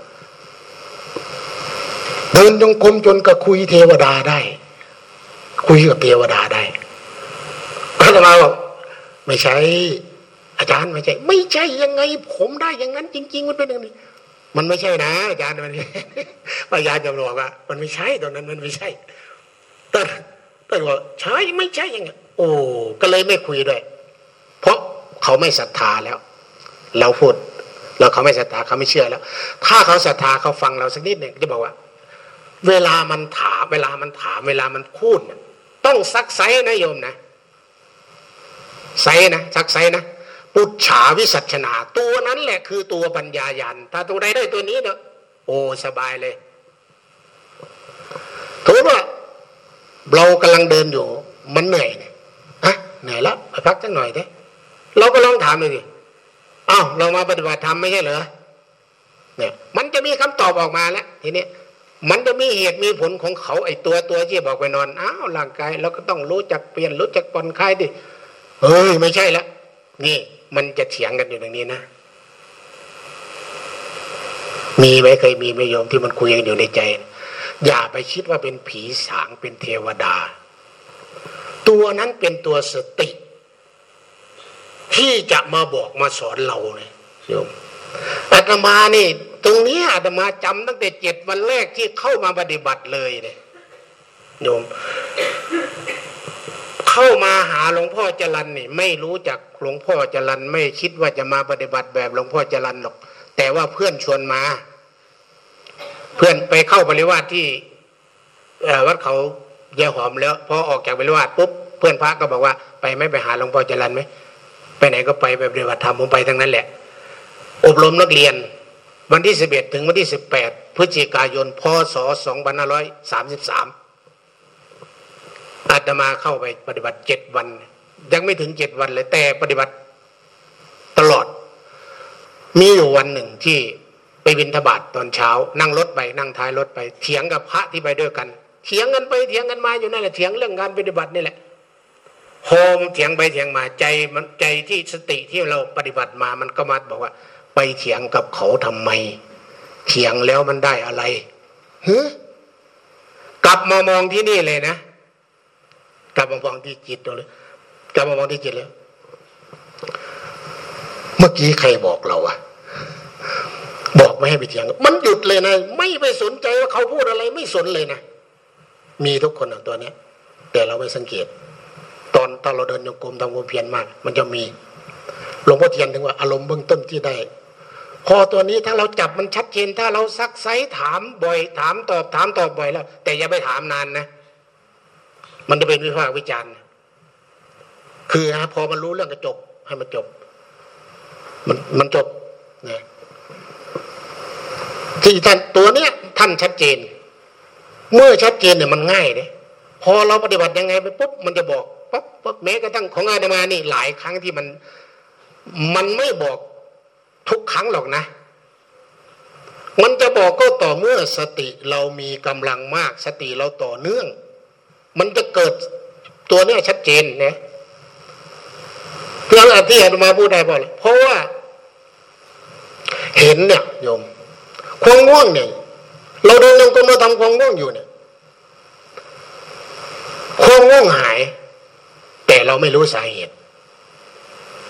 เดินจงกรมจนกับคุยเทวดาได้ คุยกับเทวดาได้อาตมาบอกไม่ใช่อาจารย์ไม่ใช่ ไม่ใช่ยังไง ผมได้อย่างนั้น จริง ๆ มันเป็นอย่างนี้มันไม่ใช่นะอาจารย์มันอาจารย์จะบอกว่า มันไม่ใช่ตอนนั้นมันไม่ใช่ แต่แต่ว่าใช่ไม่ใช่ยังไงโอ้ก็เลยไม่คุยด้วย เพราะเขาไม่ศรัทธาแล้ว เราพูดเราเขาไม่ศรัทธาเขาไม่เชื่อแล้ว ถ้าเขาศรัทธาเขาฟังเราสักนิดหนึ่งจะบอกว่า เวลามันถามเวลามันถาม เวลามันพูดต้องซักไซนะโยมนะไซนะซักไซนะปุจฉาวิสัชนา ตัวนั้นแหละคือตัวปัญญายันถ้าตัวใดได้ตัวนี้เนาะโอ้สบายเลยถือว่า เรากำลังเดินอยู่ มันเหนื่อยเนี่ยอะเหนื่อยแล้วไปพักสักหน่อยเด้เราก็ลองถามเลยดิอ้าวเรามาปฏิบัติธรรมไม่ใช่เหรอเนี่ย มันจะมีคำตอบออกมาแล้วทีนี้มันจะมีเหตุมีผลของเขาไอ้ตัวตัวที่บอกไปนอนอ้าวร่างกายเราก็ต้องรู้จักเปลี่ยนรู้จักผ่อนคลายดิเฮ้ยไม่ใช่ละนี่มันจะเถียงกันอยู่ตรงนี้นะมีไหมเคยมีไหมโยมที่มันคุยกันอยู่ในใจ อย่าไปคิดว่าเป็นผีสางเป็นเทวดา ตัวนั้นเป็นตัวสติ ที่จะมาบอกมาสอนเราเลยโยมอาตมานี่ ตรงนี้อาตมาจำตั้งแต่เจ็ดวันแรกที่เข้ามาปฏิบัติเลยเนี่ยโยม เข้ามาหาหลวงพ่อจรันนี่ไม่รู้จักหลวงพ่อจรันไม่คิดว่าจะมาปฏิบัติแบบหลวงพ่อจรันหรอก แต่ว่าเพื่อนชวนมา เพื่อนไปเข้าปริวาสที่วัดเขาเยาหอมแล้วพอออกจากปริวาสปุ๊บเพื่อนพระก็บอกว่าไปไม่ไปหาหลวงพ่อจรันไหมไปไหนก็ไปไปปฏิบัติธรรมผมไปทั้งนั้นแหละ อบรมนักเรียนวันที่สิบเอ็ดถึงวันที่สิบแปดพฤศจิกายน พศสองพันห้าร้อยสามสิบสามอาตมาเข้าไปปฏิบัติเจ็ดวัน ยังไม่ถึงเจ็ดวันเลยแต่ปฏิบัติตลอด มีอยู่วันหนึ่งที่ ไปบินทบาทตอนเช้า นั่งรถไปนั่งท้ายรถไปเถียงกับพระที่ไปด้วยกันเถียงกันไปเถียงกันมาอยู่นั่นแหละเถียงเรื่องการปฏิบัตินี่แหละโฮมเถียงไปเถียงมาใจมันใจที่สติที่เราปฏิบัติมามันก็มาบอกว่า ไปเถียงกับเขาทำไม เถียงแล้วมันได้อะไรเฮ้กลับมามองที่นี่เลยนะกลับมามองที่จิตเราเลยกลับมามองที่จิตแล้ว เมื่อกี้ใครบอกเราอะ บอกไม่ให้ไปเถียงมันหยุดเลยนะไม่ไปสนใจว่าเขาพูดอะไรไม่สนเลยนะมีทุกคนอะตัวเนี้ย แต่เราไม่สังเกต ตอนตอนเราเดินโยกรมทำความเพียรมาก มันจะมีหลวงพ่อเทียนถึงว่าอารมณ์เบื้องต้นที่ได้ พอตัวนี้ถ้าเราจับมันชัดเจน ถ้าเราซักไซถามบ่อย ถามตอบถามตอบบ่อยแล้ว แต่อย่าไปถามนานนะ มันจะเป็นวิพากษ์วิจารณ์ คือนะพอมันรู้เรื่องก็จบให้มันจบ มันมันจบเนี่ย ที่ท่านตัวเนี้ยท่านชัดเจน เมื่อชัดเจนเนี่ยมันง่ายเลยพอเราปฏิบัติยังไงไปปุ๊บมันจะบอกปั๊บปั๊บแม้กระทั่งของอาตมานี่หลายครั้งที่มัน มันไม่บอกทุกครั้งหรอกนะ มันจะบอกก็ต่อเมื่อสติเรามีกำลังมาก สติเราต่อเนื่อง มันจะเกิดตัวเนี้ยชัดเจนนะเพื่อที่อาตมาพูดได้บอกเลยเพราะว่า เห็นเนี่ยโยม ความง่วงเนี่ย เราเดินลงกรมเราทำความง่วงอยู่เนี่ยความง่วงหาย แต่เราไม่รู้สาเหตุ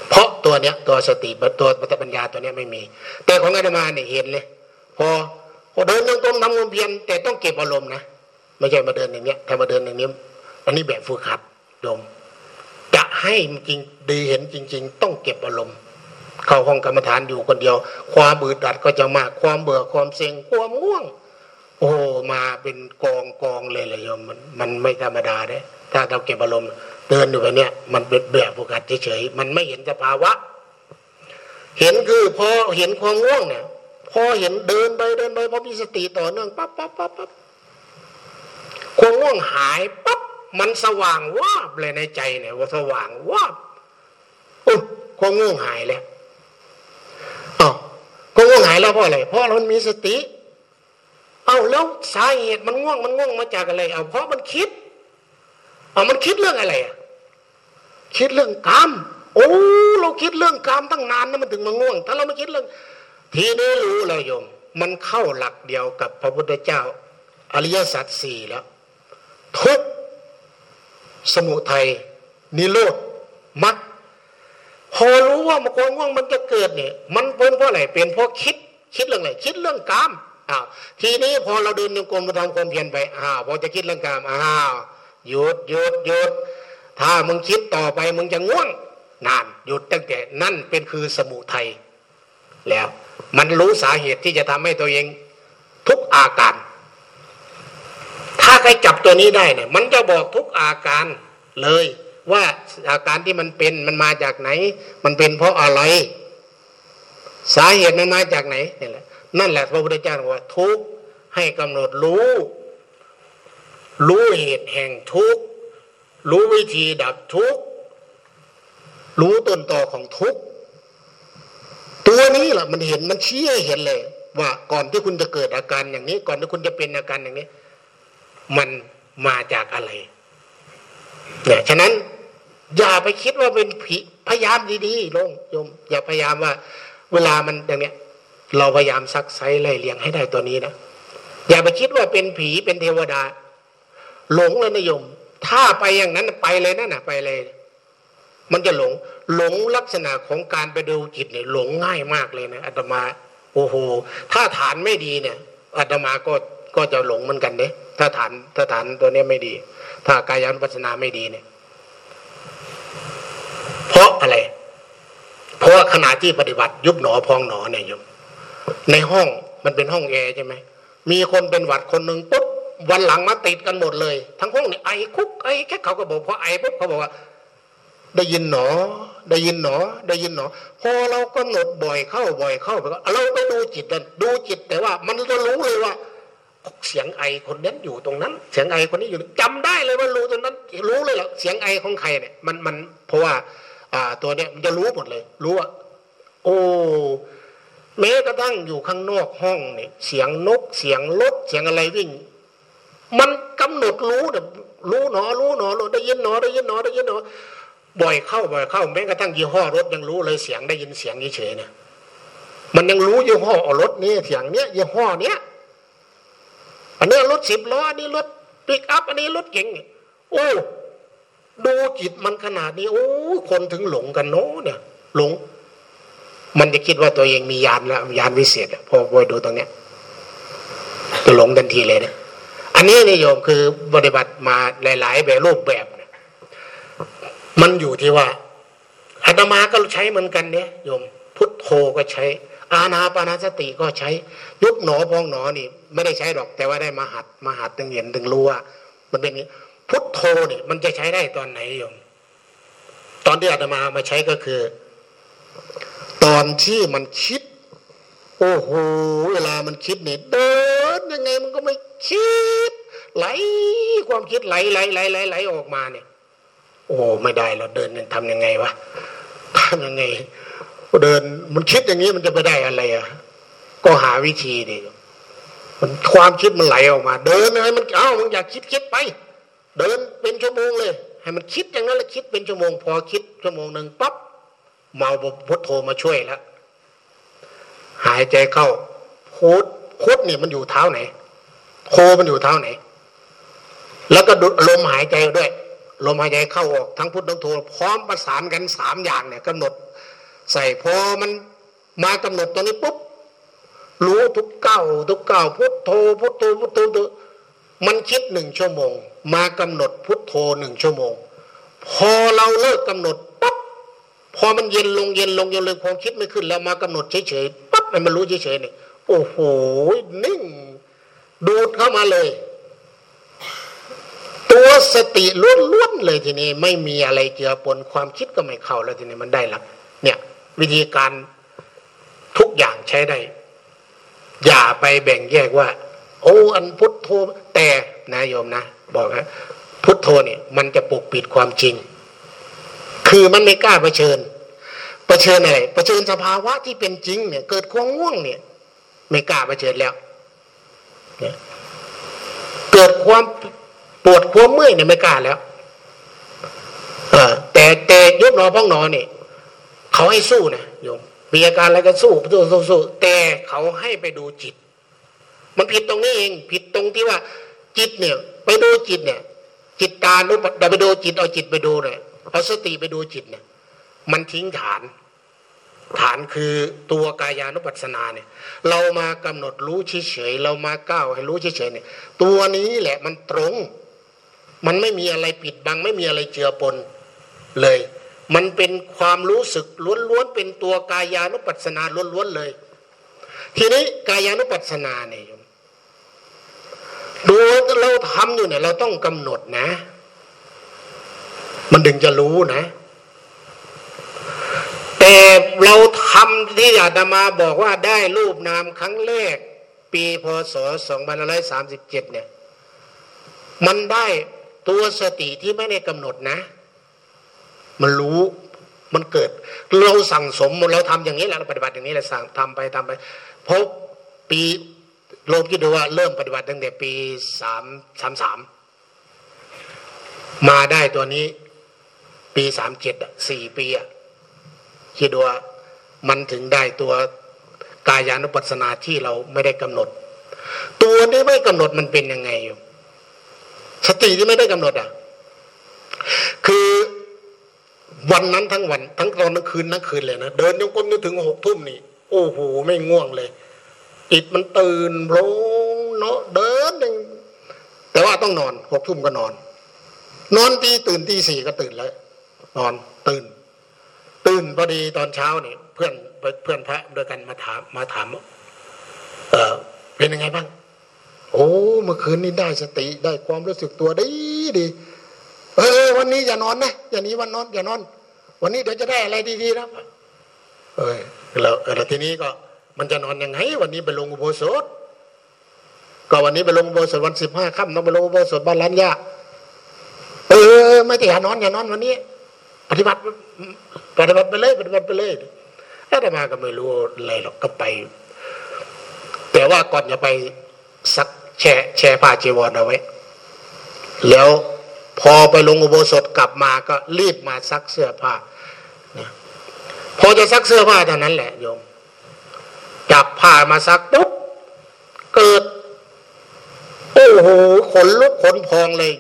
เพราะตัวเนี้ย ตัวสติตัวปัญญาตัวเนี้ยไม่มี แต่ของอาตมาเนี่ยเห็นเลย พอเดินลงกรมทำความเพียรแต่ต้องเก็บอารมณ์นะไม่ใช่มาเดินอย่างเนี้ยถ้ามาเดินอย่างนี้อันนี้แบบฝึกหัดโยมจะให้จริงดีเห็นจริง ๆ ต้องเก็บอารมณ์ เข้าห้องกรรมฐานอยู่คนเดียว ความบืดดัดก็จะมากความเบื่อความเซ็งความง่วง โอ้มาเป็นกองกองเลยเลยโยมมันมันไม่ธรรมดาเด้ถ้าเราเก็บอารมณ์เดินอยู่ไปเนี่ยมันเป็นแบบปกติเฉยมันไม่เห็นสภาวะ เห็นคือพอเห็นความง่วงเนี่ยพอเห็นเดินไปเดินไปพอมีสติต่อเนื่องปั๊บปั๊บปั๊บปั๊บความง่วงหายปั๊บมันสว่างวาบเลยในใจเนี่ยว่าสว่างวาบโอ้ความง่วงหายแล้ว ก็ง่วงหายแล้วเพราะอะไรเพราะเรามีสติ เอาแล้วสาเหตุมันง่วงมันง่วงมาจากอะไร เอาเพราะมันคิด เอามันคิดเรื่องอะไรอะคิดเรื่องกรรมโอ้เราคิดเรื่องกรรมตั้งนานนะมันถึงมาง่วง ถ้าเราไม่คิดเรื่อง ทีนี้รู้แล้วโยมมันเข้าหลักเดียวกับพระพุทธเจ้า อริยสัจสี่แล้ว ทุกสมุทัยนิโรธมรรค พอรู้ว่ามันความง่วงมันจะเกิดเนี่ย มันเป็นเพราะอะไรเป็นเพราะคิดคิดเรื่องอะไรคิดเรื่องกามอ้าวทีนี้พอเราเดินโยกรมมาทำความเพียรไปอ้าวพอจะคิดเรื่องกามอ้าวหยุดหยุดหยุดถ้ามึงคิดต่อไปมึงจะง่วง นานหยุดตั้งแต่นั่นเป็นคือสมุทัยแล้ว มันรู้สาเหตุที่จะทำให้ตัวเองทุกอาการ ถ้าใครจับตัวนี้ได้เนี่ย มันจะบอกทุกอาการเลย ว่าอาการที่มันเป็นมันมาจากไหน มันเป็นเพราะอะไร สาเหตุมันมาจากไหนนี่แหละนั่นแหละพระพุทธเจ้าบอกว่าทุกให้กำหนดรู้ รู้เหตุแห่งทุกรู้วิธีดับทุกรู้ต้นตอของทุกตัวนี้แหละมันเห็นมันชี้ให้เห็นเลย ว่าก่อนที่คุณจะเกิดอาการอย่างนี้ ก่อนที่คุณจะเป็นอาการอย่างนี้ มันมาจากอะไรเนี่ยฉะนั้น อย่าไปคิดว่าเป็นผีพยายามดีๆลงโยม อย่าพยายามว่า เวลามันอย่างเนี้ย เราพยายามซักไซไล่เลียงให้ได้ตัวนี้นะอย่าไปคิดว่าเป็นผีเป็นเทวดา หลงเลยนะโยม ถ้าไปอย่างนั้นไปเลยนั่นนะไปเลย มันจะหลง หลงลักษณะของการไปดูจิตเนี่ยหลงง่ายมากเลยนะอาตมาโอ้โหถ้าฐานไม่ดีเนี่ยอาตมาก็ก็จะหลงเหมือนกันเด้ถ้าฐานถ้าฐานตัวนี้ไม่ดี ถ้ากายานุปัสสนาไม่ดีเนี่ย เพราะอะไร เพราะขณะที่ปฏิบัติยุบหนอพองหนอเนี่ยโยมในห้องมันเป็นห้องแอร์ใช่ไหมมีคนเป็นหวัดคนหนึ่งปุ๊บวันหลังมาติดกันหมดเลย ทั้งห้องเนี่ยไอคุกไอแค่เขาก็บอกพอไอปุ๊บเขาบอกว่า ได้ยินหนอ ได้ยินหนอ ได้ยินหนอ พอเราก็หนดบ่อยเข้าบ่อยเข้าไปก็เราไปดูจิตนะดูจิตแต่ว่า มันจะรู้เลยว่า เสียงไอคนนั้นอยู่ตรงนั้น เสียงไอคนนี้อยู่จำได้เลยว่ารู้ตรงนั้น รู้เลยเหรอเสียงไอของใครเนี่ย มันมันเพราะว่า อ่า ตัวเนี้ยมันจะรู้หมดเลย รู้ว่าโอ้แม้กระทั่งอยู่ข้างนอกห้องเนี่ยเสียงนก เสียงรถเสียงอะไรวิ่ง มันกำหนดรู้แบบรู้หนอ รู้หนอรู้ได้ยินหนอได้ยินหนอได้ยินหนอบ่อยเข้าบ่อยเข้า แม้กระทั่งยี่ห้อรถยังรู้เลยเสียงได้ยินเสียงเฉยๆเนี่ยมันยังรู้ยี่ห้อรถนี่เสียงเนี้ยยี่ห้อเนี้ยอันนี้รถสิบล้ออันนี้รถปิกอัพอันนี้รถเก๋งโอ้ ดูจิตมันขนาดนี้ โอ้คนถึงหลงกันโน้เนี่ย หลง มันจะคิดว่าตัวเองมียานแล้วยานวิเศษพอพอดูตรงเนี้ยจะหลงทันทีเลยนี่ยอันนี้นิยมคือปฏิบัติมาหลาย ๆ แบบรูปแบบนี่ยมันอยู่ที่ว่าอาตมาก็ใช้เหมือนกันเนี่ยโยม พุทโธก็ใช้ อาณาปานาสติก็ใช้ ยุบหนอพองหนอนี่ ไม่ได้ใช้หรอก แต่ว่าได้มาหัดมาหัดตึงเห็นตึงรู้ว่า มันเป็นนี้ พุทโธเนี่ยมันจะใช้ได้ตอนไหนโยมตอนที่อาตมามาใช้ก็คือ ตอนที่มันคิด โอ้โหเวลามันคิดเนี่ยเดินยังไงมันก็ไม่คิด ไหลความคิดไหลไหลไหลไหลไหลออกมาเนี่ย โอ้ไม่ได้เราเดินทำยังไงวะทำยังไงเดินมันคิดอย่างนี้มันจะไปได้อะไรอะก็หาวิธีดิมันความคิดมันไหลออกมา เดินอะไรมันเอ้ามันอยากคิดคิดไป เดินเป็นชั่วโมงเลย ให้มันคิดอย่างนั้นแล้วคิดเป็นชั่วโมง พอคิดชั่วโมงหนึ่งปั๊บเมาพุทโธมาช่วยแล้วหายใจเข้าพุทพุทเนี่ยมันอยู่เท้าไหน โคมันอยู่เท้าไหน แล้วก็ลมหายใจด้วย ลมหายใจเข้าออกทั้งพุททั้งโทพร้อมประสานกันสามอย่างเนี่ยกำหนด ใส่พอมันมากำหนดตัวนี้ปุ๊บรู้ทุกเก้าทุกเก้าพุทโธพุทโธพุทโธพุทโธมันคิดหนึ่งชั่วโมง มากำหนดพุทโธหนึ่งชั่วโมง พอเราเลิกกำหนดปั๊บพอมันเย็นลงเย็นลงเย็นเลงความคิดไม่ขึ้น แล้วมากำหนดเฉยๆปั๊บมันรู้เฉยๆเนี่ยโอ้โหนิ่ง ดูดเข้ามาเลย ตัวสติล้วนๆเลยทีนี้ ไม่มีอะไรเจือปนความคิดก็ไม่เข้าแล้วทีนี้มันได้ละเนี่ยวิธีการทุกอย่างใช้ได้ อย่าไปแบ่งแยกว่า โอ้อันพุทโธแต่นะโยมนะ บอกนะพุทโธเนี่ยมันจะปกปิดความจริง คือมันไม่กล้าเผชิญเผชิญอะไรเผชิญสภาวะที่เป็นจริงเนี่ย เกิดความง่วงเนี่ย ไม่กล้าเผชิญแล้วเนี่ยเกิดความปวดความเมื่อยเนี่ยไม่กล้าแล้วเออแต่แต่ยบหนอพ้องหนอเนี่ยเขาให้สู้นะโยมมีอาการอะไรก็สู้สู้สู้สู้แต่เขาให้ไปดูจิต มันผิดตรงนี้เอง ผิดตรงที่ว่า จิตเนี่ย ไปดูจิตเนี่ย จิตตานุปัฏไปดูจิตเอาจิตไปดูเลยเอาสติไปดูจิตเนี่ย มันทิ้งฐาน ฐานคือตัวกายานุปัสสนาเนี่ย เรามากำหนดรู้เฉยๆเรามาก้าวให้รู้เฉยๆเนี่ย ตัวนี้แหละมันตรง มันไม่มีอะไรปิดบัง ไม่มีอะไรเจือปนเลย มันเป็นความรู้สึกล้วนๆเป็นตัวกายานุปัสสนาล้วนๆเลย ทีนี้กายานุปัสสนาเนี่ย ดูเราทำอยู่เนี่ย เราต้องกำหนดนะ มันดึงจะรู้นะ แต่เราทำที่อาตมาบอกว่าได้รูปนามครั้งแรก ปีพศ2537เนี่ย มันได้ตัวสติที่ไม่ได้กำหนดนะ มันรู้มันเกิด เราสั่งสมเราทำอย่างนี้แหละเราปฏิบัติอย่างนี้แหละสั่งทำไปทำไปพราะปี โลมคิดดูว่าเริ่มปฏิบัติตั้งแต่ปีสามสามสามมาได้ตัวนี้ ปีสามเจ็ดสี่ปีอะคิดดูว่ามันถึงได้ตัวกายานุปัสสนาที่เราไม่ได้กำหนด ตัวนี้ไม่กำหนดมันเป็นยังไงอยู่ สติที่ไม่ได้กำหนดอะ คือวันนั้นทั้งวัน ทั้งตอนทั้งคืนทั้งคืนเลยนะเดินยังก้มนึกถึงหกทุ่มนี่โอ้โหไม่ง่วงเลย จิตมันตื่นโลงเนาะเดินยังแต่ว่าต้องนอนหกทุ่มก็นอน นอนตีตื่นตีสี่ก็ตื่นแล้วนอนตื่น ตื่นพอดีตอนเช้านี่เพื่อนเพื่อนพระด้วยกันมาถามมาถามเออเป็นยังไงบ้าง โอ้เมื่อคืนนี้ได้สติได้ความรู้สึกตัวดีดีเออวันนี้อย่านอนนะอย่านี้วันนอนอย่านอน วันนี้เดี๋ยวจะได้อะไรดีๆนะเออแล้วแล้วทีนี้ก็ มันจะนอนยังไง วันนี้ไปลงอุโบสถ ก็วันนี้ไปลงอุโบสถวันสิบห้าค่ำต้องไปลงอุโบสถบ้านล้านยาเออไม่แต่อย่านอนอย่านอนวันนี้ ปฏิบัติปฏิบัติไปเลยปฏิบัติไปเลยอาตมาก็ไม่รู้อะไรหรอกก็ไป แต่ว่าก่อนจะไปสักแช่แช่ผ้าจีวรเอาไว้ แล้วพอไปลงอุโบสถกลับมาก็รีบมาซักเสื้อผ้านะพอจะซักเสื้อผ้าเท่านั้นแหละโยม จับผ้ามาซักปุ๊บเกิด โอ้โหขนลุกขนพองเลย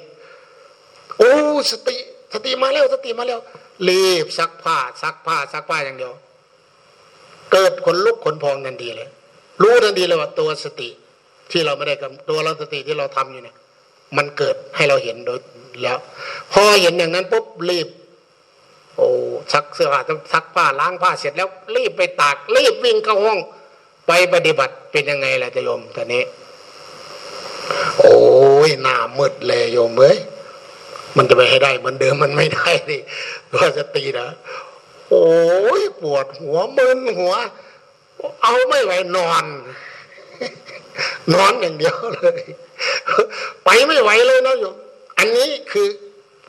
โอ้สติสติมาแล้วสติมาแล้วรีบซักผ้าซักผ้าซักผ้าอย่างเดียว เกิดขนลุกขนพองทันทีเลย รู้ทันทีเลยว่าตัวสติที่เราไม่ได้กับตัวเราสติที่เราทำอยู่เนี่ย มันเกิดให้เราเห็นโดยแล้วพอเห็นอย่างนั้นปุ๊บรีบ โอ้ซักเสื้อผ้าซักผ้าล้างผ้าเสร็จแล้ว รีบไปตากรีบวิ่งเข้าห้อง ไปปฏิบัติเป็นยังไงล่ะโยมตอนนี้ โอ้ยหน้ามืดเลยโยมเอ้ยมันจะไปให้ได้เหมือนเดิมมันไม่ได้ดิตัวสตินะโอ้ยปวดหัวมึนหัว เอาไม่ไหวนอน นอนอย่างเดียวเลย ไปไม่ไหวเลยนะโยมอันนี้คือ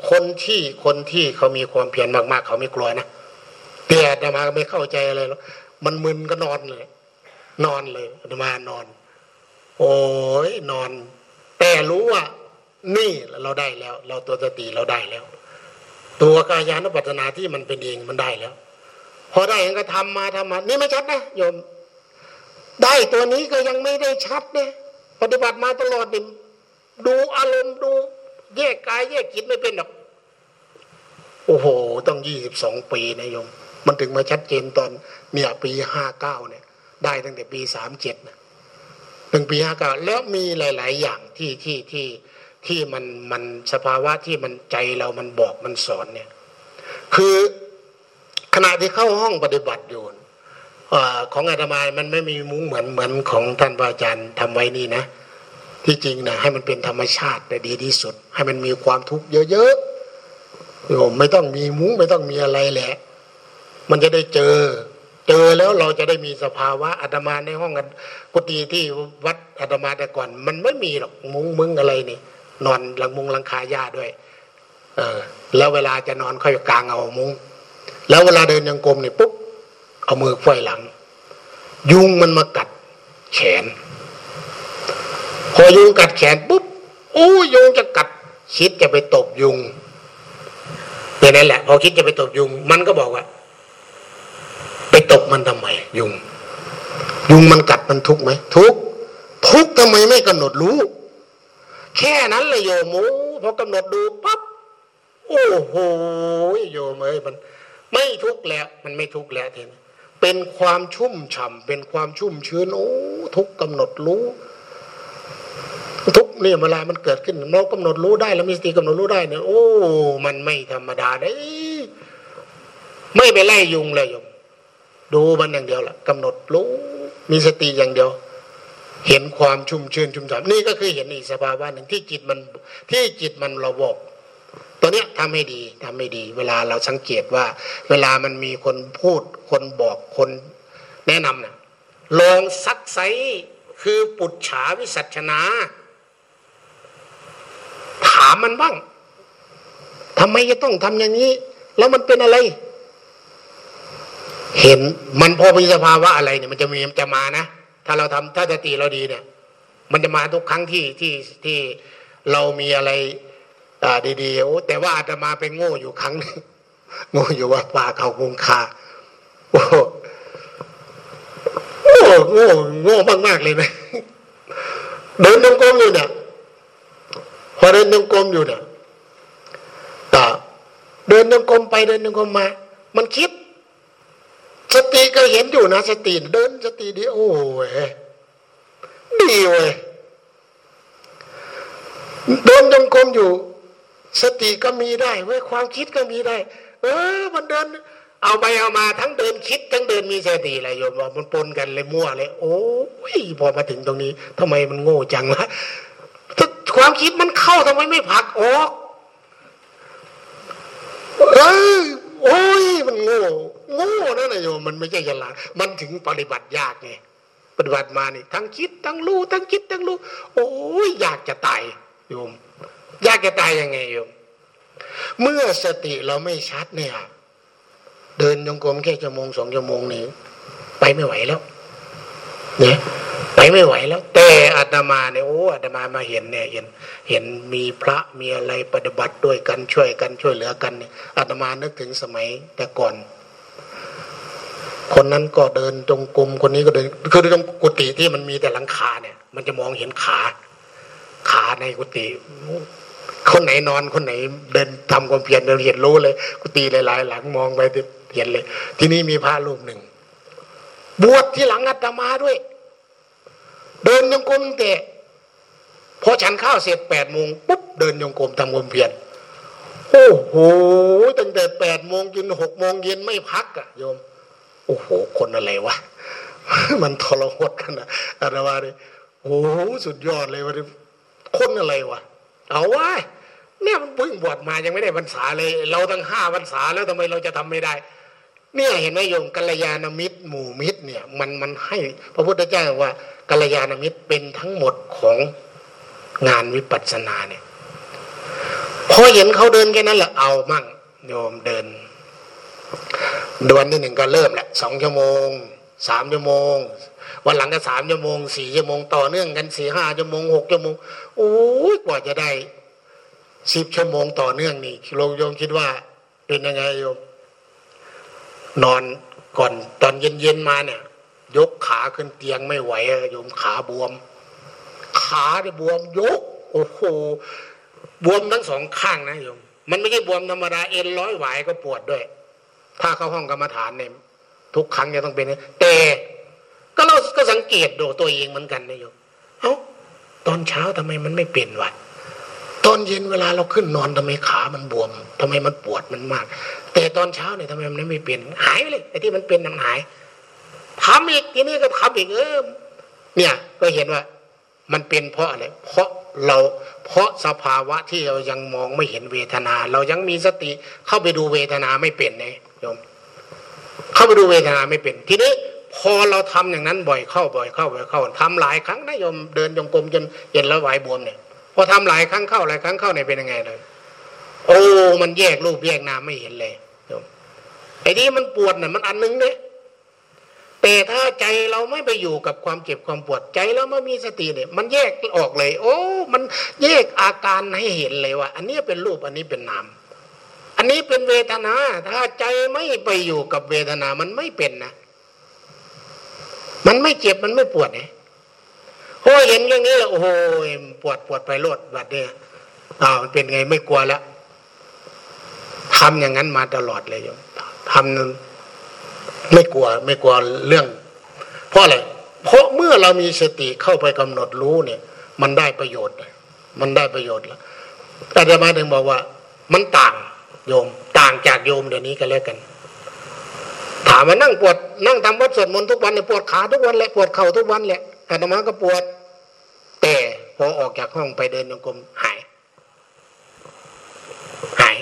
คนที่คนที่เขามีความเพียรมาก ๆ เขาไม่กลัวนะแต่ธรรมาไม่เข้าใจอะไรหรอกมันมึนก็นอนเลย นอนเลยธรรมานอน โอ้ยนอน แต่รู้ว่า นี่เราได้แล้ว เราตัวสติเราได้แล้ว ตัวกายานุปัสสนาที่มันเป็นเองมันได้แล้ว พอได้เองก็ทำมาทำมานี่ไม่ชัดนะโยม ได้ตัวนี้ก็ยังไม่ได้ชัดเนี่ยปฏิบัติมาตลอดนี่ดูอารมณ์ดูแยกกายแยกจิตไม่เป็นหรอกโอ้โห ต้องยี่สิบสองปีนะโยม มันถึงมาชัดเจนตอนเนี่ยปีห้าเก้าเนี่ย ได้ตั้งแต่ปีสามเจ็ดนะถึงปีห้าเก้าแล้วมีหลาย ๆ อย่างที่ที่ที่ที่มันมันสภาวะที่มันใจเรามันบอกมันสอนเนี่ย คือขณะที่เข้าห้องปฏิบัติอยู่ของอาตมา มันไม่มีมุ้งเหมือนเหมือนของท่านอาจารย์ทำไว้นี่นะ ที่จริงนะให้มันเป็นธรรมชาติแต่ดีที่สุด ให้มันมีความทุกข์เยอะๆโยมไม่ต้องมีมุ้งไม่ต้องมีอะไรแหละ มันจะได้เจอ เจอแล้วเราจะได้มีสภาวะอาตมาในห้องกันกุฏิที่วัดอาตมาแต่ก่อน มันไม่มีหรอกมุ้งมึงอะไรนี่นอนหลังมุงหลังคาหญ้าด้วย เออ แล้วเวลาจะนอนค่อยกางเอามุ้งแล้วเวลาเดินยังกลมเนี่ยปุ๊บเอามือไฟหลัง ยุงมันมากัดแขน พอยุงกัดแขนปุ๊บโอ้ยุงจะกัดคิดจะไปตบยุงอย่างนั้นแหละ พอคิดจะไปตบยุง มันก็บอกว่า ไปตบมันทำไมยุง ยุงมันกัดมันทุกไหมทุกทุกทำไมไม่กำหนดรู้ แค่นั้นเลยโยมูพอกำหนดดูปั๊บโอ้โหโยมเอ้ยมัน ไม่ทุกแล้ว มันไม่ทุกแล้วทีนี้เป็นความชุ่มฉ่าเป็นความชุ่มชื้นโอ้ทุกกำหนดรู้ ทุกเนี่ยเวลามันเกิดขึ้นเรากำหนดรู้ได้แล้วมีสติกำหนดรู้ได้เนี่ยโอ้ มันไม่ธรรมดาได้ไม่ไปไล่ยุงเลยโยม ดูมันอย่างเดียวแหละกำหนดรู้มีสติอย่างเดียว เห็นความชุ่มชื่นชุ่มฉ่ำนี่ก็คือเห็นอีกสภาวะหนึ่งที่จิตมันที่จิตมันระบบตัวเนี้ยทำให้ดีทำให้ดี เวลาเราสังเกตว่า เวลามันมีคนพูดคนบอกคนแนะนำนะลองซักไซคือปุจฉาวิสัชนา ถามมันบ้างทำไมจะต้องทำอย่างนี้ แล้วมันเป็นอะไร เห็นมันพอมีสภาวะอะไรเนี่ยมันจะมีมันจะมานะ ถ้าเราทำถ้าสติเราดีเนี่ย มันจะมาทุกครั้งที่ที่ที่เรามีอะไรอ่าดีๆโอ้แต่ว่าอาจจะมาเป็นโง่อยู่ครั้งนึงโง่อยู่ว่าป่าเขาคงคาโอ้โง่โง่โง่มากๆเลยนะเดินจงกรมอยู่เนี่ยพอเดินจงกรมอยู่เนี่ยต่เดินจงกรมไปเดินจงกรมมา มันคิด สติก็เห็นอยู่นะสติเดินสติดีโอ้ยดีเว้ยเดินจงกรมอยู่ สติก็มีได้เว้ยความคิดก็มีได้ เออ มันเดิน เอาไปเอามาทั้งเดินคิด ทั้งเดินมีสติอะไรโยมบอกมันปนกันเลยมั่วเลย โอ้ยพอมาถึงตรงนี้ทำไมมันโง่จังวะความคิดมันเข้าทำไมไม่ผักออกเออโอ้ยมันโง่ โง่นั่นนะโยมมันไม่ใช่ฉลาดมันถึงปฏิบัติยากไงปฏิบัติมานี่ทั้งคิดทั้งรู้ทั้งคิดทั้งรู้โอ้ยอยากจะตายโยม อยากจะตายยังไงโยม เมื่อสติเราไม่ชัดเนี่ย เดินยงกรมแค่ชั่วโมงสองชั่วโมงนี้ไปไม่ไหวแล้วเนี่ยไปไม่ไหวแล้ว แต่อาตมาเนี่ยโอ้อาตมามาเห็นเนี่ยเห็น เห็นมีพระมีอะไรปฏิบัติด้วยกันช่วยกันช่วยเหลือกันเนี่ยอาตมานึกถึงสมัยแต่ก่อน คนนั้นก็เดินตรงกลมคนนี้ก็เดินคือตรงกุฏิที่มันมีแต่หลังคาเนี่ย มันจะมองเห็นขา ขาในกุฏิคนไหนนอนคนไหนเดินทำความเพียรเราเห็นรู้เลย กุฏิหลายๆ หลังมองไปเห็นเลย ที่นี่มีพระรูปหนึ่ง บวชที่หลังอาตมาด้วย เดินยงกรมแต่พอฉันข้าวเสร็จแปดโมงปุ๊บเดินยงกรมทำความเพียรโอ้โหตั้งแต่แปดโมงจนหกโมงเย็นไม่พักอะโยม โอ้โห คนอะไรวะ มันทรหดกันนะอาตมาเลยโอ้โหสุดยอดเลยวันคนอะไรวะ เอาวะเนี่ยมันเพิ่งบวชมายังไม่ได้พรรษาเลย เราตั้งห้าพรรษาแล้วทำไมเราจะทำไม่ได้ เนี่ยเห็นไหมโยมกัลยาณมิตรหมู่มิตรเนี่ย มันมันให้พระพุทธเจ้าว่ากัลยาณมิตรเป็นทั้งหมดของงานวิปัสสนาเนี่ยพอเห็นเขาเดินแค่นั้นแหละเอามั่งโยมเดิน ดวนที่หนึ่งก็เริ่มแหละสองชั่วโมงสามชั่วโมง วันหลังก็สามชั่วโมงสี่ชั่วโมงต่อเนื่องกันสี่ห้าชั่วโมงหกชั่วโมงโอ้ยกว่าจะได้สิบชั่วโมงต่อเนื่องนี่โยมโยมคิดว่าเป็นยังไงโยมนอนก่อนตอนเย็นๆมาเนี่ย ยกขาขึ้นเตียงไม่ไหวโยมขาบวม ขาเนี่ยบวมยก โอ้โหบวมทั้งสองข้างนะโยมมันไม่ใช่บวมธรรมดาเอ็นร้อยไหวก็ปวดด้วย ถ้าเข้าห้องกรรมฐานเนี่ยทุกครั้งจะต้องเป็น แต่ก็เราก็สังเกตดูตัวเองเหมือนกันนะโยมเอ้าตอนเช้าทำไมมันไม่เปลี่ยนวะตอนเย็นเวลาเราขึ้นนอนทำไมขามันบวมทำไมมันปวดมันมาก แต่ตอนเช้าเนี่ยทำไมมันไม่เปลี่ยนหายไปเลยไอ้ที่มันเป็นมันหายทำอีกทีนี้ก็ทำอีกเออเนี่ยก็เห็นว่า มันเป็นเพราะอะไรเพราะเราเพราะสภาวะที่เรายังมองไม่เห็นเวทนา เรายังมีสติเข้าไปดูเวทนาไม่เป็นไง โยมเข้าไปดูเวทนาไม่เป็น ทีนี้ พอเราทำอย่างนั้นบ่อยเข้าบ่อยเข้าบ่อยเข้าทำหลายครั้งนะโยมเดินจงกรมจนเย็นแล้วไหวบวมเนี่ยพอทำหลายครั้งเข้าหลายครั้งเข้าเนี่ยเป็นยังไงเลย โอ้มันแยกรูปแยกนามไม่เห็นเลยโยมไอ้นี่มันปวดเนี่ยมันอันนึงเนี่ยแต่ถ้าใจเราไม่ไปอยู่กับความเจ็บความปวดใจเราไม่มีสติเนี่ยมันแยกออกเลย โอ้ มันแยกอาการให้เห็นเลยว่า อันนี้เป็นรูปอันนี้เป็นนาม อันนี้เป็นเวทนา ถ้าใจไม่ไปอยู่กับเวทนามันไม่เป็นนะมันไม่เจ็บมันไม่ปวดเนี่ยโอ้เห็นอย่างนี้แล้วโอ้โหปวดปวดไปโลดบัดเนี่ยอ้าวมันเป็นไงไม่กลัวแล้วทำอย่างนั้นมาตลอดเลยโยมทำไม่กลัวไม่กลัวเรื่อง เพราะอะไรเพราะเมื่อเรามีสติเข้าไปกำหนดรู้เนี่ย มันได้ประโยชน์ มันได้ประโยชน์แล้วอาจารย์มาถึงบอกว่า มันต่าง โยม ต่างจากโยมเดี๋ยวนี้กันแล้วกัน ถามว่านั่งปวดนั่งทำวัดสวดมนต์ทุกวันเนี่ยปวดขาทุกวันแหละปวดเข่าทุกวันแหละอาตมาก็ปวด แต่พอออกจากห้องไปเดินโยกรมหาย หาย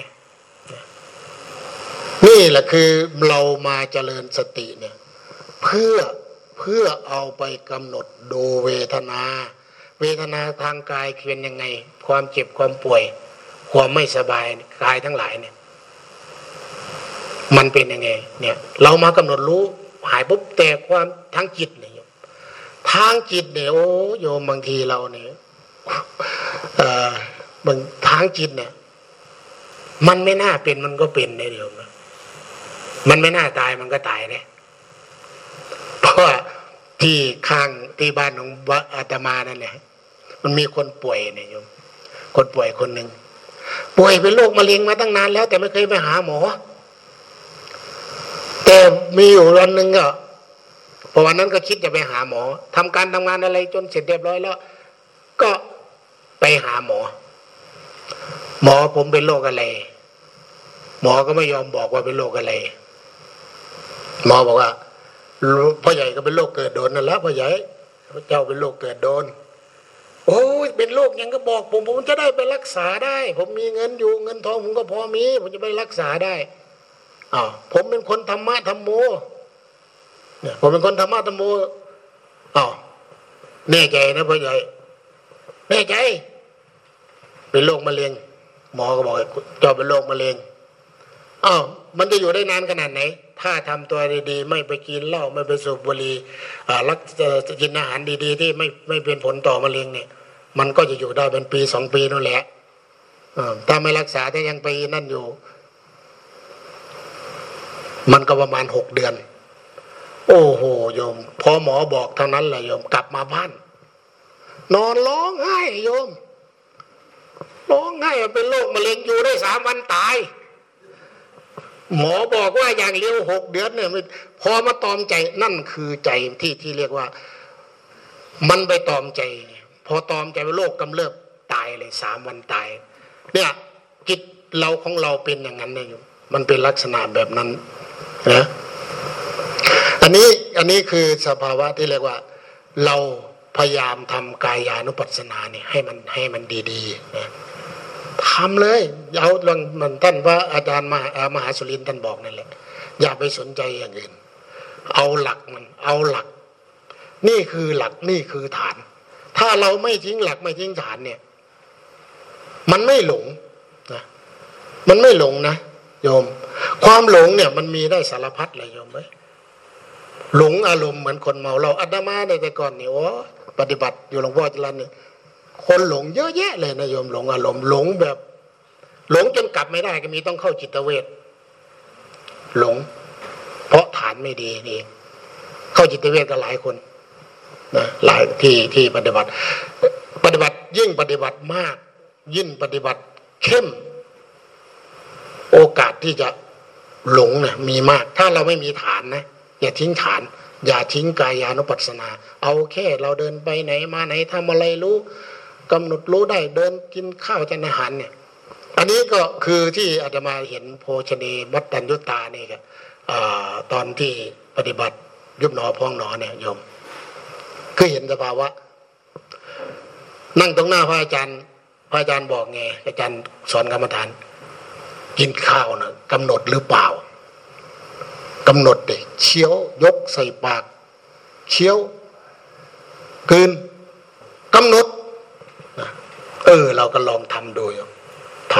นี่แหละคือเรามาเจริญสติเนี่ย เพื่อเพื่อเอาไปกำหนดดูเวทนา เวทนาทางกายเป็นยังไง ความเจ็บความป่วย ความไม่สบายกายทั้งหลายเนี่ย มันเป็นยังไง เนี่ย เรามากำหนดรู้หายปุ๊บแต่ความทั้งจิตเนี่ยทางจิตเนี่ยโอ้โยมบางทีเราเนี่ยเอ่อบางทางจิตเนี่ย มันไม่น่าเป็นมันก็เป็นได้เดียวนะมันไม่น่าตายมันก็ตายเนี่ยเพราะที่ข้างที่บ้านของอาตมานั่นแหละมันมีคนป่วยเนี่ยโยมคนป่วยคนหนึ่ง ป่วยเป็นโรคมะเร็งมาตั้งนานแล้ว แต่ไม่เคยไปหาหมอ แต่มีอยู่วันหนึ่งก็พอวันนั้นก็คิดจะไปหาหมอทำการทำงานอะไรจนเสร็จเรียบร้อยแล้ว ก็ไปหาหมอ หมอผมเป็นโรคอะไร หมอก็ไม่ยอมบอกว่าเป็นโรคอะไร หมอบอกว่าพ่อใหญ่ก็เป็นโรคเกิดโดนนั่นแหละพ่อใหญ่เจ้าเป็นโรคเกิดโดน โอ้ยเป็นโรคยังก็บอก ผมผมจะได้ไปรักษาได้ ผมมีเงินอยู่เงินทองผมก็พอมี ผมจะไปรักษาได้อ้าวผมเป็นคนธรรมะธรรมโมเนี่ยผมเป็นคนธรรมะธรรมโมอ้าวแน่ใจนะพ่อใหญ่แน่ใจ เป็นโรคมะเร็งหมอก็บอกเจ้าเป็นโรคมะเร็งอ้าวมันจะอยู่ได้นานขนาดไหน ถ้าทำตัวดีๆ ไม่ไปกินเหล้าไม่ไปสูบบุหรี่รักกินอาหารดีๆ ที่ไม่ไม่เป็นผลต่อมะเร็งเนี่ย มันก็จะอยู่ได้เป็นปีสองปีนั่นแหละถ้าไม่รักษาถ้ายังไปนั่นอยู่ มันก็ประมาณหกเดือน โอ้โหโยม พอหมอบอกเท่านั้นแหละโยมกลับมาบ้าน นอนร้องไห้โยมร้องไห้เป็นโรคมะเร็งอยู่ได้สามวันตาย หมอบอกว่าอย่างเร็วหกเดือนเนี่ยพอมาตอมใจนั่นคือใจที่ที่เรียกว่า มันไปตอมใจ พอตอมใจโรคกำเริบตายเลยสามวันตาย เนี่ยจิตเราของเราเป็นอย่างนั้นเนี่ยมันเป็นลักษณะแบบนั้นนะอันนี้อันนี้คือสภาวะที่เรียกว่า เราพยายามทำกายานุปัสสนาเนี่ยให้มันให้มันดีๆนะ ทำเลยเอาเรื่องมันท่านพระอาจารย์มหามหาสุรินท่านบอกนั่นแหละ อย่าไปสนใจอย่างอื่น เอาหลักมัน เอาหลัก นี่คือหลักนี่คือฐาน ถ้าเราไม่ทิ้งหลักไม่ทิ้งฐานเนี่ย มันไม่หลงนะมันไม่หลงนะโยม ความหลงเนี่ย มันมีได้สารพัดเลยโยมไหมหลงอารมณ์เหมือนคนเมาเราอัตมาในแต่ก่อนเนี่ยโอ้ปฏิบัติอยู่หลวงพ่อจรันเนี่ย คนหลงเยอะแยะเลยนะโยมหลงอารมณ์หลงแบบ หลงจนกลับไม่ได้ก็มีต้องเข้าจิตเวชหลง เพราะฐานไม่ดีนี่เข้าจิตเวชก็หลายคนนะหลายที่ที่ปฏิบัติ ปฏิบัติยิ่งปฏิบัติมาก ยิ่งปฏิบัติเข้ม โอกาสที่จะหลงเนี่ยมีมาก ถ้าเราไม่มีฐานนะอย่าทิ้งฐาน อย่าทิ้งกายานุปัสสนา เอาแค่เราเดินไปไหนมาไหนทำอะไรรู้ กำหนดรู้ได้เดินกินข้าวจานอาหารเนี่ย อันนี้ก็คือที่อาตมาเห็นโพชเนมัตตัญญุตานี่ครับตอนที่ปฏิบัติยุบหนอพองหนอเนี่ยโยมคือเห็นสภาวะ นั่งตรงหน้าพระอาจารย์พระอาจารย์บอกไงอาจารย์สอนกรรมฐาน กินข้าวนะกำหนดหรือเปล่า กำหนดเด็กเชี่ยวยกใส่ปากเชี่ยวกืนกำหนด เออ เราก็ลองทำดูท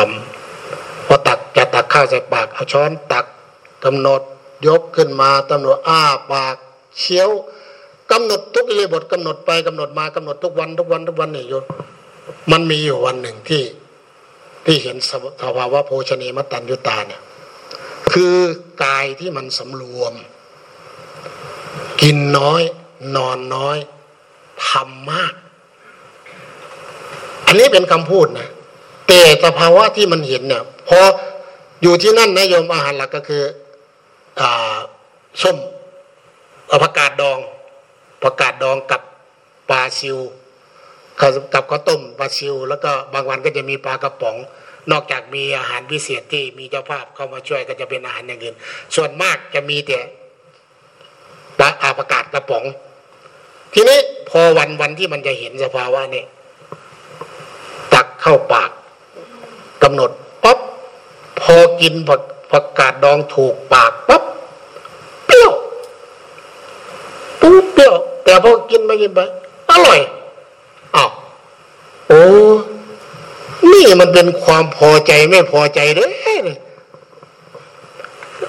ำพอตักจะตักข้าวใส่ปาก เอาช้อนตักกำหนดยกขึ้นมาตำหนดอ้าปากเชียวกำหนดทุกอิริบทกำหนดไปกำหนดมากำหนดทุกวันทุกวันทุกวันนี่โยมันมีอยู่วันหนึ่งที่ที่เห็นสภาวะโภชนีมตัญยุตาเนี่ยคือกายที่มันสำรวม กินน้อย นอนน้อยทำมาก อันนี้เป็นคำพูดนะแต่สภาวะที่มันเห็นเนี่ยพออยู่ที่นั่นนะโยมอาหารหลักก็คืออ่าส้มผักกาดดองผักกาดดองกับปลาซิวกับข้าวต้มปลาซิว แล้วก็บางวันก็จะมีปลากระป๋อง นอกจากมีอาหารพิเศษที่มีเจ้าภาพเข้ามาช่วยก็จะเป็นอาหารอย่างอื่นส่วนมากจะมีแต่ปลาอาประกาศกระป๋อง ทีนี้พอวันวันที่มันจะเห็นสภาวะเนี่ย เข้าปากกำหนดปั๊บพอกินพอพอประกาศดองถูกปากปั๊บเปรี้ยวปุ๊บเปรี้ยว แต่พอกินไปกินไปอร่อยอ้าวโอ้นี่มันเป็นความพอใจไม่พอใจเด้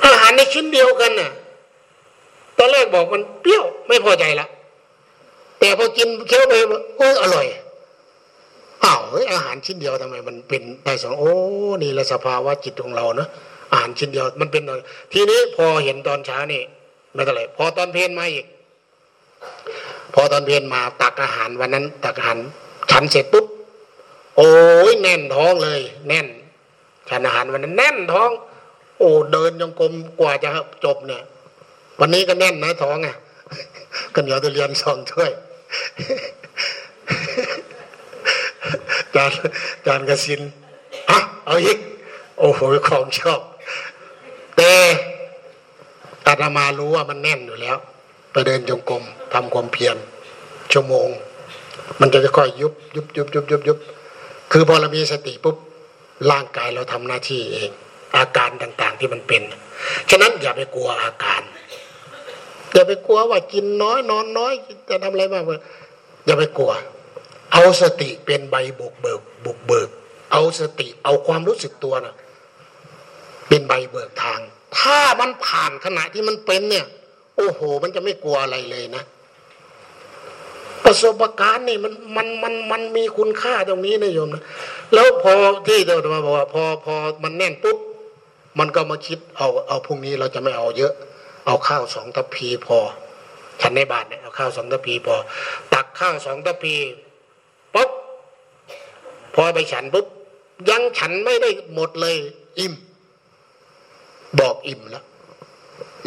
อาหารในชิ้นเดียวกันน่ะตอนแรกบอกมันเปรี้ยวไม่พอใจละแต่พอกินเคี้ยวไปโอ้ยอร่อย อ้าวเฮ้ยอาหารชิ้นเดียวทำไมมันเป็นได้สองโอ้นี่ละสภาวะจิตของเราเนาะอาหารชิ้นเดียวมันเป็นทีนี้พอเห็นตอนเช้านี่ไม่เท่าไหร่พอตอนเพลนมาอีก พอตอนเพลนมาตักอาหารวันนั้น ตักอาหารฉันเสร็จปุ๊บโอ้ยแน่นท้องเลย แน่นฉันอาหารวันนั้นแน่นท้อง โอ้เดินยังกลมกว่าจะจบเนี่ย วันนี้ก็แน่นนะท้องอะกันเหนียวตัวเรียนสองถ้วย จานจานกระสินอะเอาอีกโอ้โหของชอบ แต่อาตมารู้ว่ามันแน่นอยู่แล้ว ไปเดินจงกรมทำความเพียรชั่วโมง มันจะค่อยยุบยุบยุบยุบยุบยุบคือพอเรามีสติปุ๊บร่างกายเราทำหน้าที่เอง อาการต่างๆที่มันเป็น ฉะนั้นอย่าไปกลัวอาการ อย่าไปกลัวว่ากินน้อยนอนน้อยจะทำอะไรบ้างอย่าไปกลัว เอาสติเป็นใบบุกเบิกบุกเบิก เอาสติเอาความรู้สึกตัวนะเป็นใบเบิกทาง ถ้ามันผ่านขณะที่มันเป็นเนี่ย โอ้โห มันจะไม่กลัวอะไรเลยนะ ประสบการณ์นี่มันมันมันมันมีคุณค่าตรงนี้นะโยมนะแล้วพอที่เรามาบอกว่าพอพอมันแน่นปุ๊บมันก็มาคิดเอาเอาพรุ่งนี้เราจะไม่เอาเยอะ เอาข้าวสองทัพพีพอฉันในบาทเนี่ยเอาข้าวสองทัพพีพอ ตักข้าวสองทัพพี ปุ๊บพอไปฉันปุ๊บยังฉันไม่ได้หมดเลย อิ่ม บอกอิ่มแล้ว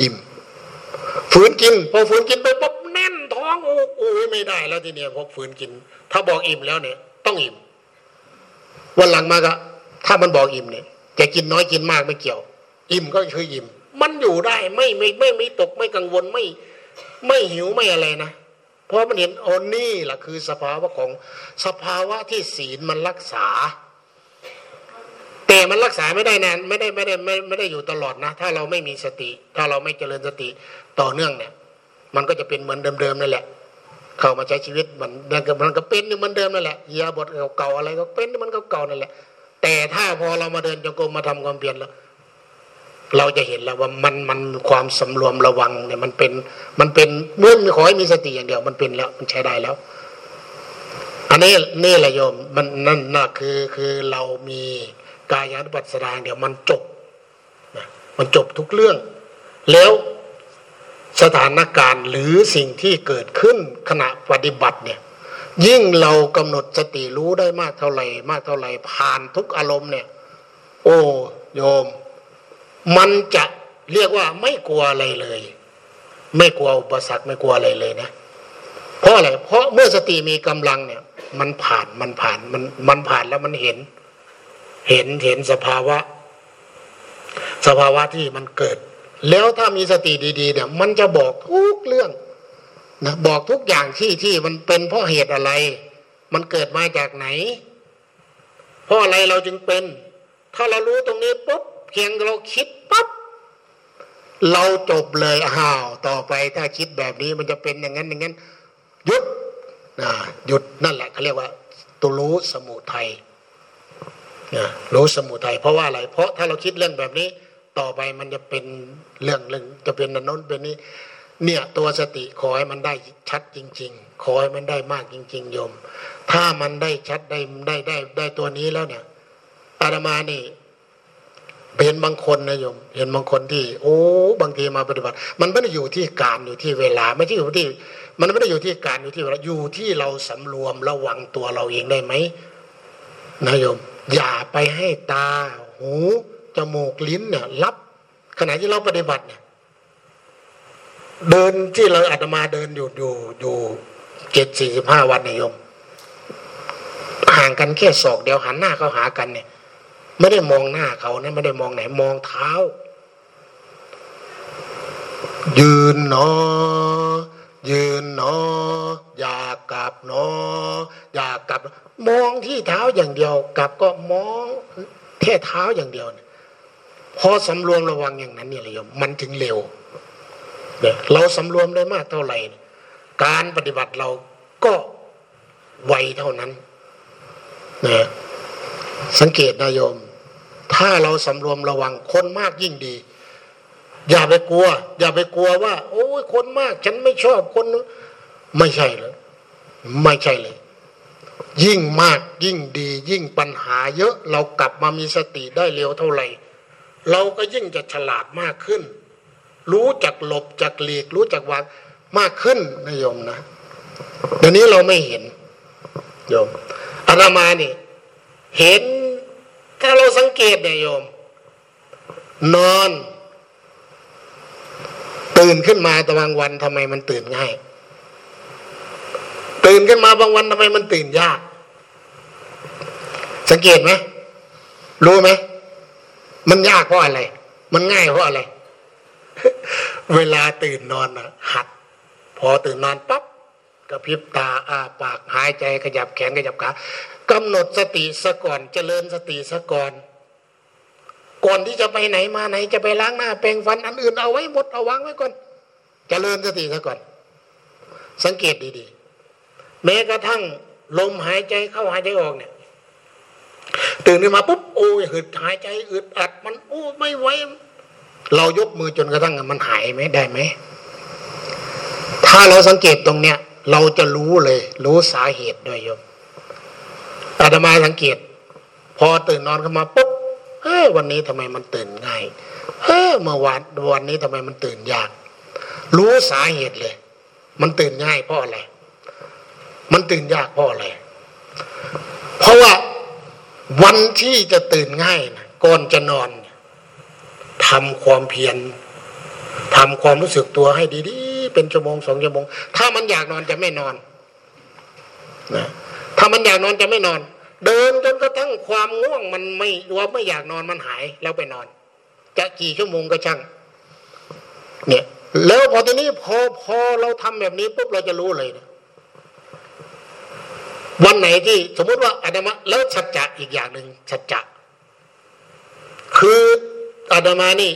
อิ่มฝืนกิน พอฝืนกินไปปุ๊บแน่นท้องโอ้โอ้ไม่ได้แล้วทีเนี้ยพอฝืนกิน ถ้าบอกอิ่มแล้วเนี่ย ต้องอิ่ม วันหลังมาก็ถ้ามันบอกอิ่มเนี่ยจะกินน้อยกินมากไม่เกี่ยว อิ่มก็คืออิ่ม มันอยู่ได้ไม่ไม่ไม่ไม่ตกไม่กังวลไม่ ไม่หิวไม่อะไรนะ เพราะมันเห็นโอนี่แหละคือสภาวะของสภาวะที่ศีลมันรักษา แต่มันรักษาไม่ได้นานไม่ได้ไม่ได้ไม่ไม่ได้อยู่ตลอดนะ ถ้าเราไม่มีสติ ถ้าเราไม่เจริญสติต่อเนื่องเนี่ย มันก็จะเป็นเหมือนเดิมๆนั่นแหละ เข้ามาใช้ชีวิตมันมันก็เป็นเหมือนเดิมนั่นแหละยาบทเก่าๆอะไรก็เป็นมันก็เก่านั่นแหละ แต่ถ้าพอเรามาเดินจงกรมมาทำความเพียรแล้ว เราจะเห็นแล้วว่ามันมันความสำรวมระวังเนี่ยมันเป็นมันเป็นเมื่อขอให้มีสติอย่างเดียวมันเป็นแล้วมันใช้ได้แล้ว อันนี้นี่แหละโยมมันนั่นน่ะคือคือเรามีกายานุปัสสนาเดี๋ยวมันจบนะมันจบทุกเรื่อง แล้วสถานการณ์หรือสิ่งที่เกิดขึ้นขณะปฏิบัติเนี่ย ยิ่งเรากำหนดสติรู้ได้มากเท่าไหร่ มากเท่าไหร่ผ่านทุกอารมณ์เนี่ย โอ้โยม มันจะเรียกว่าไม่กลัวอะไรเลย ไม่กลัวอุปสรรคไม่กลัวอะไรเลยนะเพราะอะไรเพราะเมื่อสติมีกำลังเนี่ย มันผ่านมันผ่านมันมันผ่านแล้วมันเห็น เห็นเห็นสภาวะ สภาวะที่มันเกิด แล้วถ้ามีสติดี ๆ เนี่ย มันจะบอกทุกเรื่องนะบอกทุกอย่างที่ที่มันเป็นเพราะเหตุอะไร มันเกิดมาจากไหน เพราะอะไรเราจึงเป็น ถ้าเรารู้ตรงนี้ปุ๊บ เพียงเราคิดปั๊บเราจบเลยอ้าวต่อไปถ้าคิดแบบนี้มันจะเป็นอย่างนั้นอย่างนั้นหยุดนะหยุดนั่นแหละเขาเรียกว่าตัวรู้สมุทัยนะรู้สมุทัยเพราะว่าอะไร เพราะถ้าเราคิดเรื่องแบบนี้ ต่อไปมันจะเป็นเรื่องเรื่องจะเป็นนันนนเป็นนี้ เนี่ยตัวสติขอให้มันได้ชัดจริง ๆ ขอให้มันได้มากจริง ๆ โยม ถ้ามันได้ชัดได้ได้ได้ได้ตัวนี้แล้วเนี่ยอาตมานี่ เห็นบางคนนะโยม เห็นบางคนที่ โอ้บางทีมาปฏิบัติ มันไม่ได้อยู่ที่การอยู่ที่เวลา ไม่ใช่อยู่ที่ มันไม่ได้อยู่ที่การอยู่ที่เวลาอยู่ที่เราสำรวมระวังตัวเราเองได้ไหมนะโยม อย่าไปให้ตา หูจมูกลิ้นเนี่ยรับ ขณะที่เราปฏิบัติเนี่ยเดินที่เราอาตมาเดินอยู่อยู่อยู่เจ็ดสี่สิบห้าวันเนี่ยโยมห่างกันแค่ศอกเดียวหันหน้าเข้าหากันเนี่ย ไม่ได้มองหน้าเขานะไม่ได้มองไหนมองเท้า ยืนเนอ ยืนเนอ อยากกลับเนอ อยากกลับ มองที่เท้าอย่างเดียว กลับก็มองแค่เท้าอย่างเดียวเนี่ยพอสำรวมระวังอย่างนั้นเนี่ยโยมมันถึงเร็วเนี่ยเราสำรวมได้มากเท่าไหร่ การปฏิบัติเราก็ไวเท่านั้นนะสังเกตนะโยม ถ้าเราสำรวมระวังคนมากยิ่งดี อย่าไปกลัว อย่าไปกลัวว่า โอ้ยคนมาก ฉันไม่ชอบคนไม่ใช่เลยไม่ใช่เลย ยิ่งมากยิ่งดี ยิ่งปัญหาเยอะ เรากลับมามีสติได้เร็วเท่าไหร่ เราก็ยิ่งจะฉลาดมากขึ้น รู้จักหลบจักหลีก รู้จักวางมากขึ้นนะโยมนะเดี๋ยวนี้เราไม่เห็นโยมอาตมานี่เห็น ถ้าเราสังเกตเนี่ยโยม นอน ตื่นขึ้นมาแต่บางวันทำไมมันตื่นง่าย ตื่นขึ้นมาบางวันทำไมมันตื่นยาก สังเกตไหมรู้ไหมมันยากเพราะอะไร มันง่ายเพราะอะไร เวลาตื่นนอนอะหัด พอตื่นนอนปั๊บกระพริบตาอาปากหายใจขยับแขนขยับขา กำหนดสติสะก่อนเจริญสติสะก่อน ก่อนที่จะไปไหนมาไหนจะไปล้างหน้าแปรงฟันอันอื่นเอาไว้หมดเอาวางไว้ก่อน เจริญสติสะก่อน สังเกตดีๆแม้กระทั่งลมหายใจเข้าหายใจออกเนี่ยตื่นขึ้นมาปุ๊บโอ้ยหืดหายใจอึดอัดมันโอ้ไม่ไหวเรายกมือจนกระทั่งมันหายไหมได้ไหมถ้าเราสังเกตตรงเนี้ย เราจะรู้เลย รู้สาเหตุด้วยโยม อาตมาสังเกต พอตื่นนอนขึ้นมาปุ๊บเฮ้ยวันนี้ทำไมมันตื่นง่ายเฮ้เมื่อวานวันนี้ทำไมมันตื่นยาก รู้สาเหตุเลย มันตื่นง่ายเพราะอะไรมันตื่นยากเพราะอะไรเพราะว่าวันที่จะตื่นง่ายนะก่อนจะนอนทำความเพียรทำความรู้สึกตัวให้ดีๆ เป็นชั่วโมงสองชั่วโมง ถ้ามันอยากนอนจะไม่นอนนะ ถ้ามันอยากนอนจะไม่นอน เดินจนกระทั่งความง่วงมันไม่ว่าไม่อยากนอนมันหายแล้วไปนอน จะกี่ชั่วโมงก็ช่าง เนี่ย แล้วพอทีนี้พอพอเราทำแบบนี้ปุ๊บเราจะรู้เลยนะวันไหนที่สมมติว่าอาดามะแล้วสัจจะอีกอย่างหนึ่งสัจจะคืออาดามานี่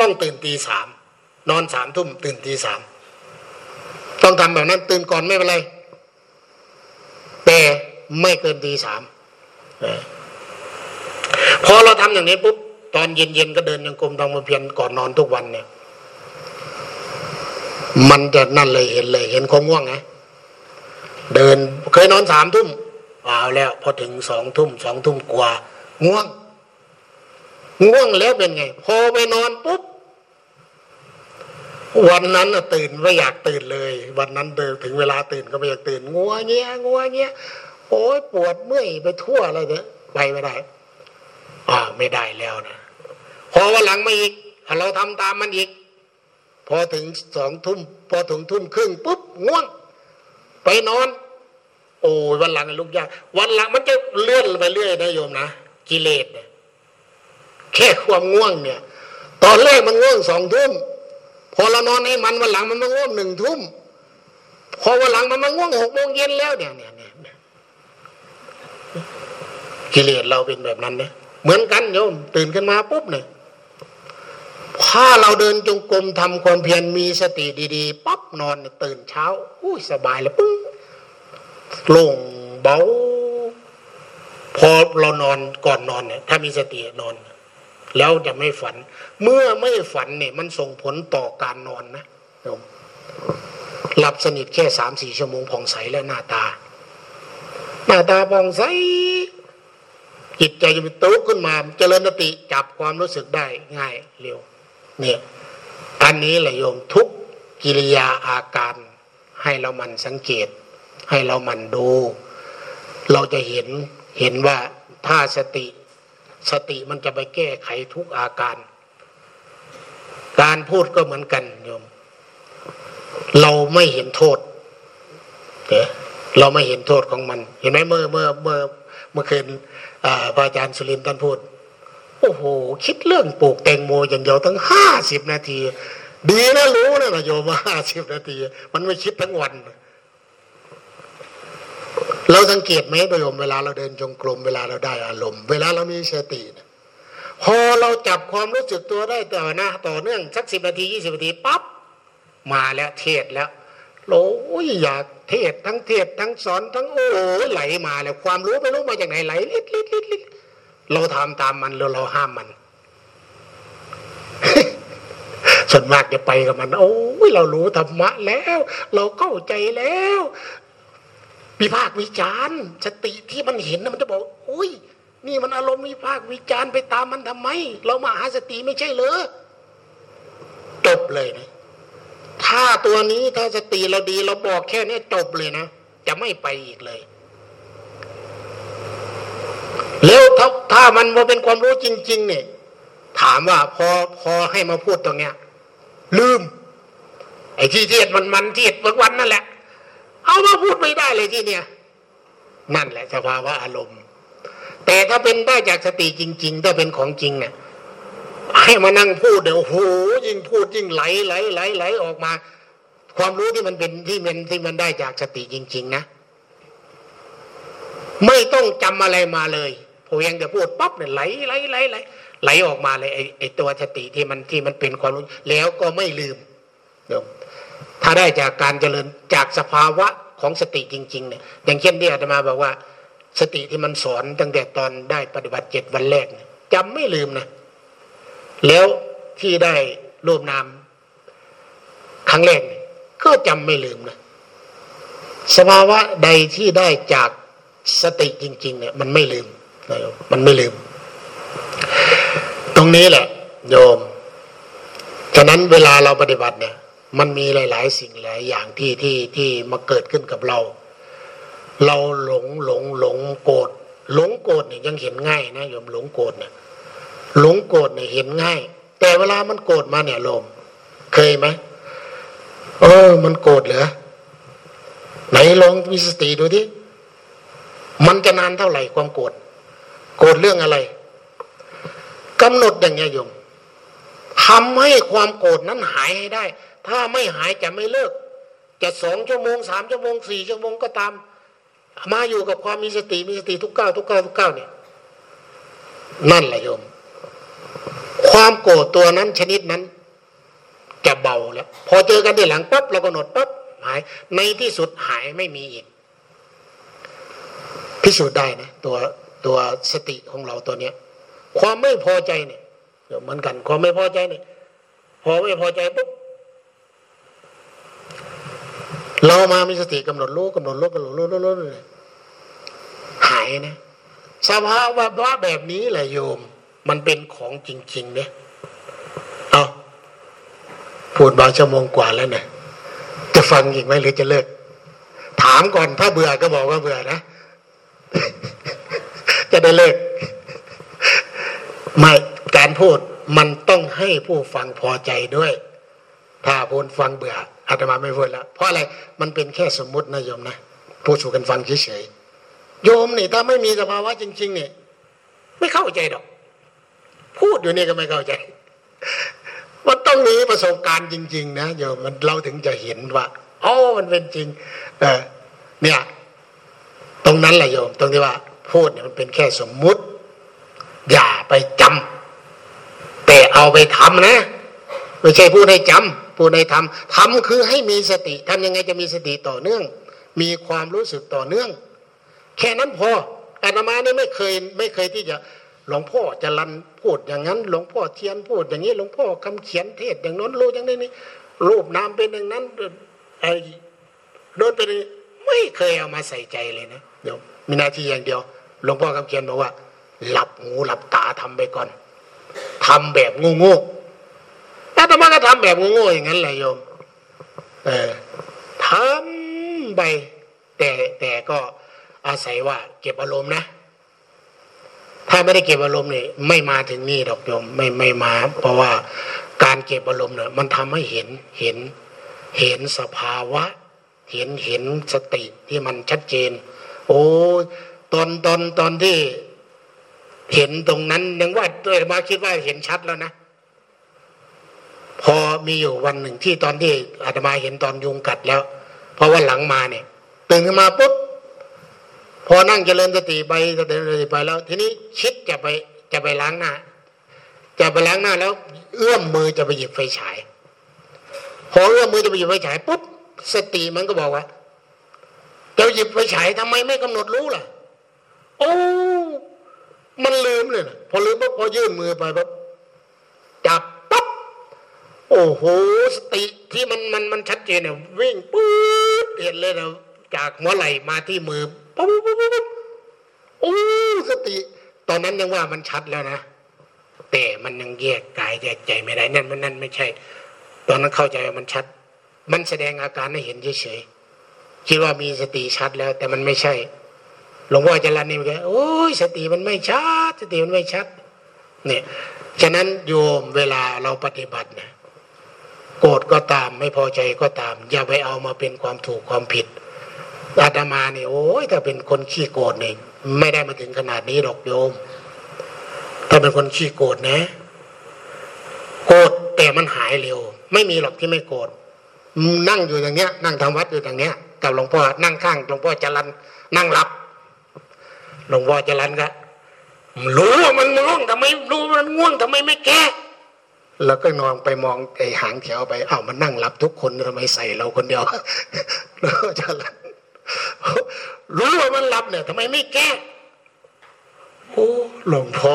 ต้องตื่นตีสามนอนสามทุ่มตื่นตีสามต้องทำแบบนั้นตื่นก่อนไม่เป็นไร แต่ไม่เกินตีสามพอเราทำอย่างนี้ปุ๊บตอนเย็นๆก็เดินยังกรมทำมาเพียนก่อนนอนทุกวันเนี่ย มันจะนั่นเลยเห็นเลย เห็นความง่วงไงเดินเคยนอนสามทุ่มเอาแล้ว พอถึงสองทุ่มสองทุ่มกว่า ง่วง ง่วงแล้วเป็นไง พอไปนอนปุ๊บ วันนั้นตื่นไม่อยากตื่นเลย วันนั้นเดินถึงเวลาตื่นก็ไม่อยากตื่นงัวเงี้ยงัวเงี้ยโอ้ยปวดเมื่อยไปทั่วอะไรเนี่ยไปไม่ได้อ่าไม่ได้แล้วนะพอวันหลังมาอีกเราทำตามมันอีก พอถึงสองทุ่มพอถึงทุ่มครึ่งปุ๊บง่วง ไปนอน โอ้ยวันหลังลุกยากวันหลังมันจะเลื่อนไปเรื่อยนะโยมนะกิเลสเนี่ยแค่ความง่วงเนี่ย ตอนแรกมันง่วงสองทุ่ม พอเรานอนให้มันวันหลังมันมาง่วงหนึ่งทุ่มพอวันหลังมันมาง่วงหกโมงเย็นแล้วเนี่ยเนี่ยเนี่ยกิเลสเราเป็นแบบนั้นเนี่ยเหมือนกันโยมตื่นขึ้นมาปุ๊บเนี่ยถ้าเราเดินจงกรมทำความเพียรมีสติดีๆปั๊บนอนตื่นเช้าอุ้ยสบายเลยปึ้งโล่งเบาพอเรานอนก่อนนอนเนี่ยถ้ามีสตินอน แล้วจะไม่ฝัน เมื่อไม่ฝันเนี่ยมันส่งผลต่อการนอนนะโยมหลับสนิทแค่สามสี่ชั่วโมงผ่องใสแล้วหน้าตา หน้าตาผ่องใสจิตใจจะมีตุ๊กขึ้นมาเจริญสติจับความรู้สึกได้ง่ายเร็ว เนี่ยอันนี้แหละโยมทุกกิริยาอาการ ให้เรามันสังเกต ให้เรามันดู เราจะเห็นเห็นว่าถ้าสติ สติมันจะไปแก้ไขทุกอาการ การพูดก็เหมือนกันโยม เราไม่เห็นโทษเเราไม่เห็นโทษของมัน เห็นไหมเมื่อเมื่อเมื่อเมื่อคืนพระอาจารย์สุรินทร์ท่านพูด โอ้โห คิดเรื่องปลูกแตงโมอย่างเดียวตั้งห้าสิบนาที ดีนะรู้นะนะโยมว่าห้าสิบนาที มันไม่คิดทั้งวันเเราสังเกตไหมโยมเวลาเราเดินจงกรมเวลาเราได้อารมณ์ เวลาเรามีสติพอเราจับความรู้สึกตัวได้ต่อหน้าต่อเนื่องสักสิบนาทียี่สิบนาทีปั๊บมาแล้วเทศแล้วโอ้ยอยากเทศทั้งเทศทั้งสอนทั้งโอ้ไหลมาแล้วความรู้ไม่รู้มาจากไหนไหลลิดลิดลิดลิดเราทำตามมันเราเราห้ามมันส่วนมากจะไปกับมัน โอ้ยเรารู้ธรรมะแล้ว เราเข้าใจแล้ว วิพากวิจารณ์สติที่มันเห็นนะมันจะบอก อุ้ย นี่มันอารมณ์วิพากวิจารณ์ไปตามมันทำไม เรามาหาสติไม่ใช่เหรอจบเลยนะถ้าตัวนี้ถ้าสติเราดีเราบอกแค่นี้จบเลยนะจะไม่ไปอีกเลย แล้วถ้าถ้ามันมาเป็นความรู้จริง ๆ เนี่ย ถามว่าพอพอให้มาพูดตรงเนี้ย ลืม ไอ้ที่เทียดมันมันเทียดวันนั่นแหละ เอามาพูดไม่ได้เลยที่เนี่ย นั่นแหละสภาวะอารมณ์ แต่ถ้าเป็นได้จากสติจริง ๆ ถ้าเป็นของจริงเนี่ยให้มานั่งพูดเดี๋ยวโหยิ่งพูดยิ่งไหลไหลไหลไหลออกมา ความรู้ที่มันเป็นที่มันที่มันได้จากสติจริง ๆ นะ ไม่ต้องจำอะไรมาเลยพอยังจะพูดปั๊บเนี่ยไหลไหลไหลไหลไหลออกมาเลยไอไอตัวสติที่มันที่มันเป็นความรู้แล้วก็ไม่ลืมเดี๋ยว ถ้าได้จากการเจริญจากสภาวะของสติจริงๆเนี่ยอย่างเช่นที่อาตมาบอกว่า สติที่มันสอนตั้งแต่ตอนได้ปฏิบัติเจ็ดวันแรกเนี่ยจำไม่ลืมนะแล้วที่ได้รูปนามครั้งแรกก็จำไม่ลืมนะสภาวะใดที่ได้จากสติจริง ๆ เนี่ย มันไม่ลืมมันไม่ลืม ตรงนี้แหละ โยมฉะนั้นเวลาเราปฏิบัติเนี่ย มันมีหลาย ๆ สิ่งหลายอย่างที่ที่ที่มาเกิดขึ้นกับเรา เราหลงหลงหลงโกรธหลงโกรธเนี่ยยังเห็นง่ายนะโยมหลงโกรธเนี่ยหลงโกรธเนี่ยเห็นง่าย แต่เวลามันโกรธมาเนี่ยลมเคยไหมเออ มันโกรธเหรอไหนลองมีสติดูที่มันจะนานเท่าไหร่ความโกรธโกรธเรื่องอะไรกำหนดอย่างเงี้ยโยมทำให้ความโกรธนั้นหายให้ได้ ถ้าไม่หายจะไม่เลิก จะสองชั่วโมงสามชั่วโมงสี่ชั่วโมงก็ตาม มาอยู่กับความมีสติมีสติทุกเก้าทุกเก้าทุกเก้าเนี่ยนั่นแหละโยม ความโกรธตัวนั้นชนิดนั้น จะเบาแล้ว พอเจอกันทีหลังปั๊บเราก็หนดปั๊บหาย ในที่สุดหายไม่มีอีกพิสูจน์ได้นะตัวตัวสติของเราตัวเนี้ย ความไม่พอใจเนี่ยเหมือนกัน ความไม่พอใจเนี่ยพอไม่พอใจปุ๊บ เรามามีสติกำหนดรู้กำหนดรู้กำหนดรู้รู้รู้เลยหายนะ สภาวะว่าแบบนี้แหละโยม มันเป็นของจริงๆเนี่ยเอาพูดบาชั่วโมงกว่าแล้วเนี่ยจะฟังอีกไหมหรือจะเลิก ถามก่อนถ้าเบื่อก็บอกว่าเบื่อนะ จะได้เลิกไม่การพูดมันต้องให้ผู้ฟังพอใจด้วย ถ้าพูดฟังเบื่อ อาตมาไม่พูดแล้ว เพราะอะไรมันเป็นแค่สมมตินะโยมนะพูดสู่กันฟังเฉยๆโยมนี่ถ้าไม่มีสภาวะจริง ๆ เนี่ย ไม่เข้าใจดอก พูดอยู่นี่ก็ไม่เข้าใจมันต้องมีประสบการณ์จริง ๆ นะโยมมันเราถึงจะเห็นว่าอ๋อมันเป็นจริงเออเนี่ย ตรงนั้นแหละโยม ตรงที่ว่า พูดเนี่ยมันเป็นแค่สมมุติ อย่าไปจำแต่เอาไปทำนะ ไม่ใช่พูดให้จำ พูดให้ทำทำคือให้มีสติทำยังไงจะมีสติต่อเนื่อง มีความรู้สึกต่อเนื่อง แค่นั้นพออาตมานี่ไม่เคยไม่เคยที่จะหลวงพ่อจะรันพูดอย่างนั้น หลวงพ่อเทียนพูดอย่างนี้หลวงพ่อคำเขียนเทศอย่างนั้นรู้อย่างนี้นี่รูปนามเป็นอย่างนั้นไอ้โดนเป็นไม่เคยเอามาใส่ใจเลยนะเดี๋ยวมีหน้าที่อย่างเดียว หลวงพ่อคำเขียนบอกว่า หลับหูหลับตาทำไปก่อนทำแบบงูงู อาตมาก็ทำแบบงูงูอย่างนั้นแหละโยมเออทำไปแต่แต่ก็อาศัยว่าเก็บอารมณ์นะ ถ้าไม่ได้เก็บอารมณ์เนี่ยไม่มาถึงนี่ดอกโยมไม่ไม่มา เพราะว่าการเก็บอารมณ์เนี่ยมันทำให้เห็นเห็นเห็นสภาวะ เห็นเห็นสติที่มันชัดเจน โอ้ตอนตอนตอนที่เห็นตรงนั้นยังว่าด้วยมาคิดว่าเห็นชัดแล้วนะ พอมีอยู่วันหนึ่งที่ตอนที่อาตมาเห็นตอนยุงกัดแล้ว เพราะว่าหลังมาเนี่ยตื่นขึ้นมาปุ๊บพอนั่งเจริญสติไปเจริญสติไปแล้ว ทีนี้คิดจะไปจะไปล้างหน้า จะไปล้างหน้าแล้ว เอื้อมมือจะไปหยิบไฟฉาย พอเอื้อมมือจะไปหยิบไฟฉายปุ๊บสติมันก็บอกว่าจะหยิบไฟฉายทำไมไม่กำหนดรู้ล่ะ โอ้มันลืมเลยนะพอลืมปุ๊บพอยื่นมือไปปุ๊บ โอ้โหสติที่มันมันมันชัดเจนเนี่ยวิ่งปื๊ดเห็นเลยนะจากหัวไหล่มาที่มือปุ๊บปุ๊บปุ๊บปุ๊บโอ้สติ ตอนนั้นยังว่ามันชัดแล้วนะแต่มันยังแยกกายแยกใจไม่ได้นั่นมันนั่นไม่ใช่ ตอนนั้นเข้าใจว่ามันชัด มันแสดงอาการให้เห็นเฉยๆคิดว่ามีสติชัดแล้ว แต่มันไม่ใช่หลวงพ่อจรันนี่มันก็โอ้ยสติมันไม่ชัด สติมันไม่ชัด เนี่ย ฉะนั้นโยมเวลาเราปฏิบัติเนี่ย โกรธก็ตามไม่พอใจก็ตาม อย่าไปเอามาเป็นความถูกความผิดอาตมาเนี่ยโอ้ยถ้าเป็นคนขี้โกรธเนี่ยไม่ได้มาถึงขนาดนี้หรอกโยม ถ้าเป็นคนขี้โกรธนะ โกรธแต่มันหายเร็ว ไม่มีหรอกที่ไม่โกรธนั่งอยู่อย่างเนี้ย นั่งทำวัดอยู่อย่างเนี้ย กับหลวงพ่อนั่งข้างหลวงพ่อจรันนั่งรับหลวงพ่อจรันก็รู้ว่ามันง่วงทำไมรู้ว่ามันง่วงทำไมไม่แก้ แล้วก็นอนไปมองไอ้หางแถวไปเอ้ามันนั่งรับทุกคนทำไมใส่เราคนเดียวแล้วจรันรู้ว่ามันรับเนี่ยทำไมไม่แก้โอ้หลวงพ่อ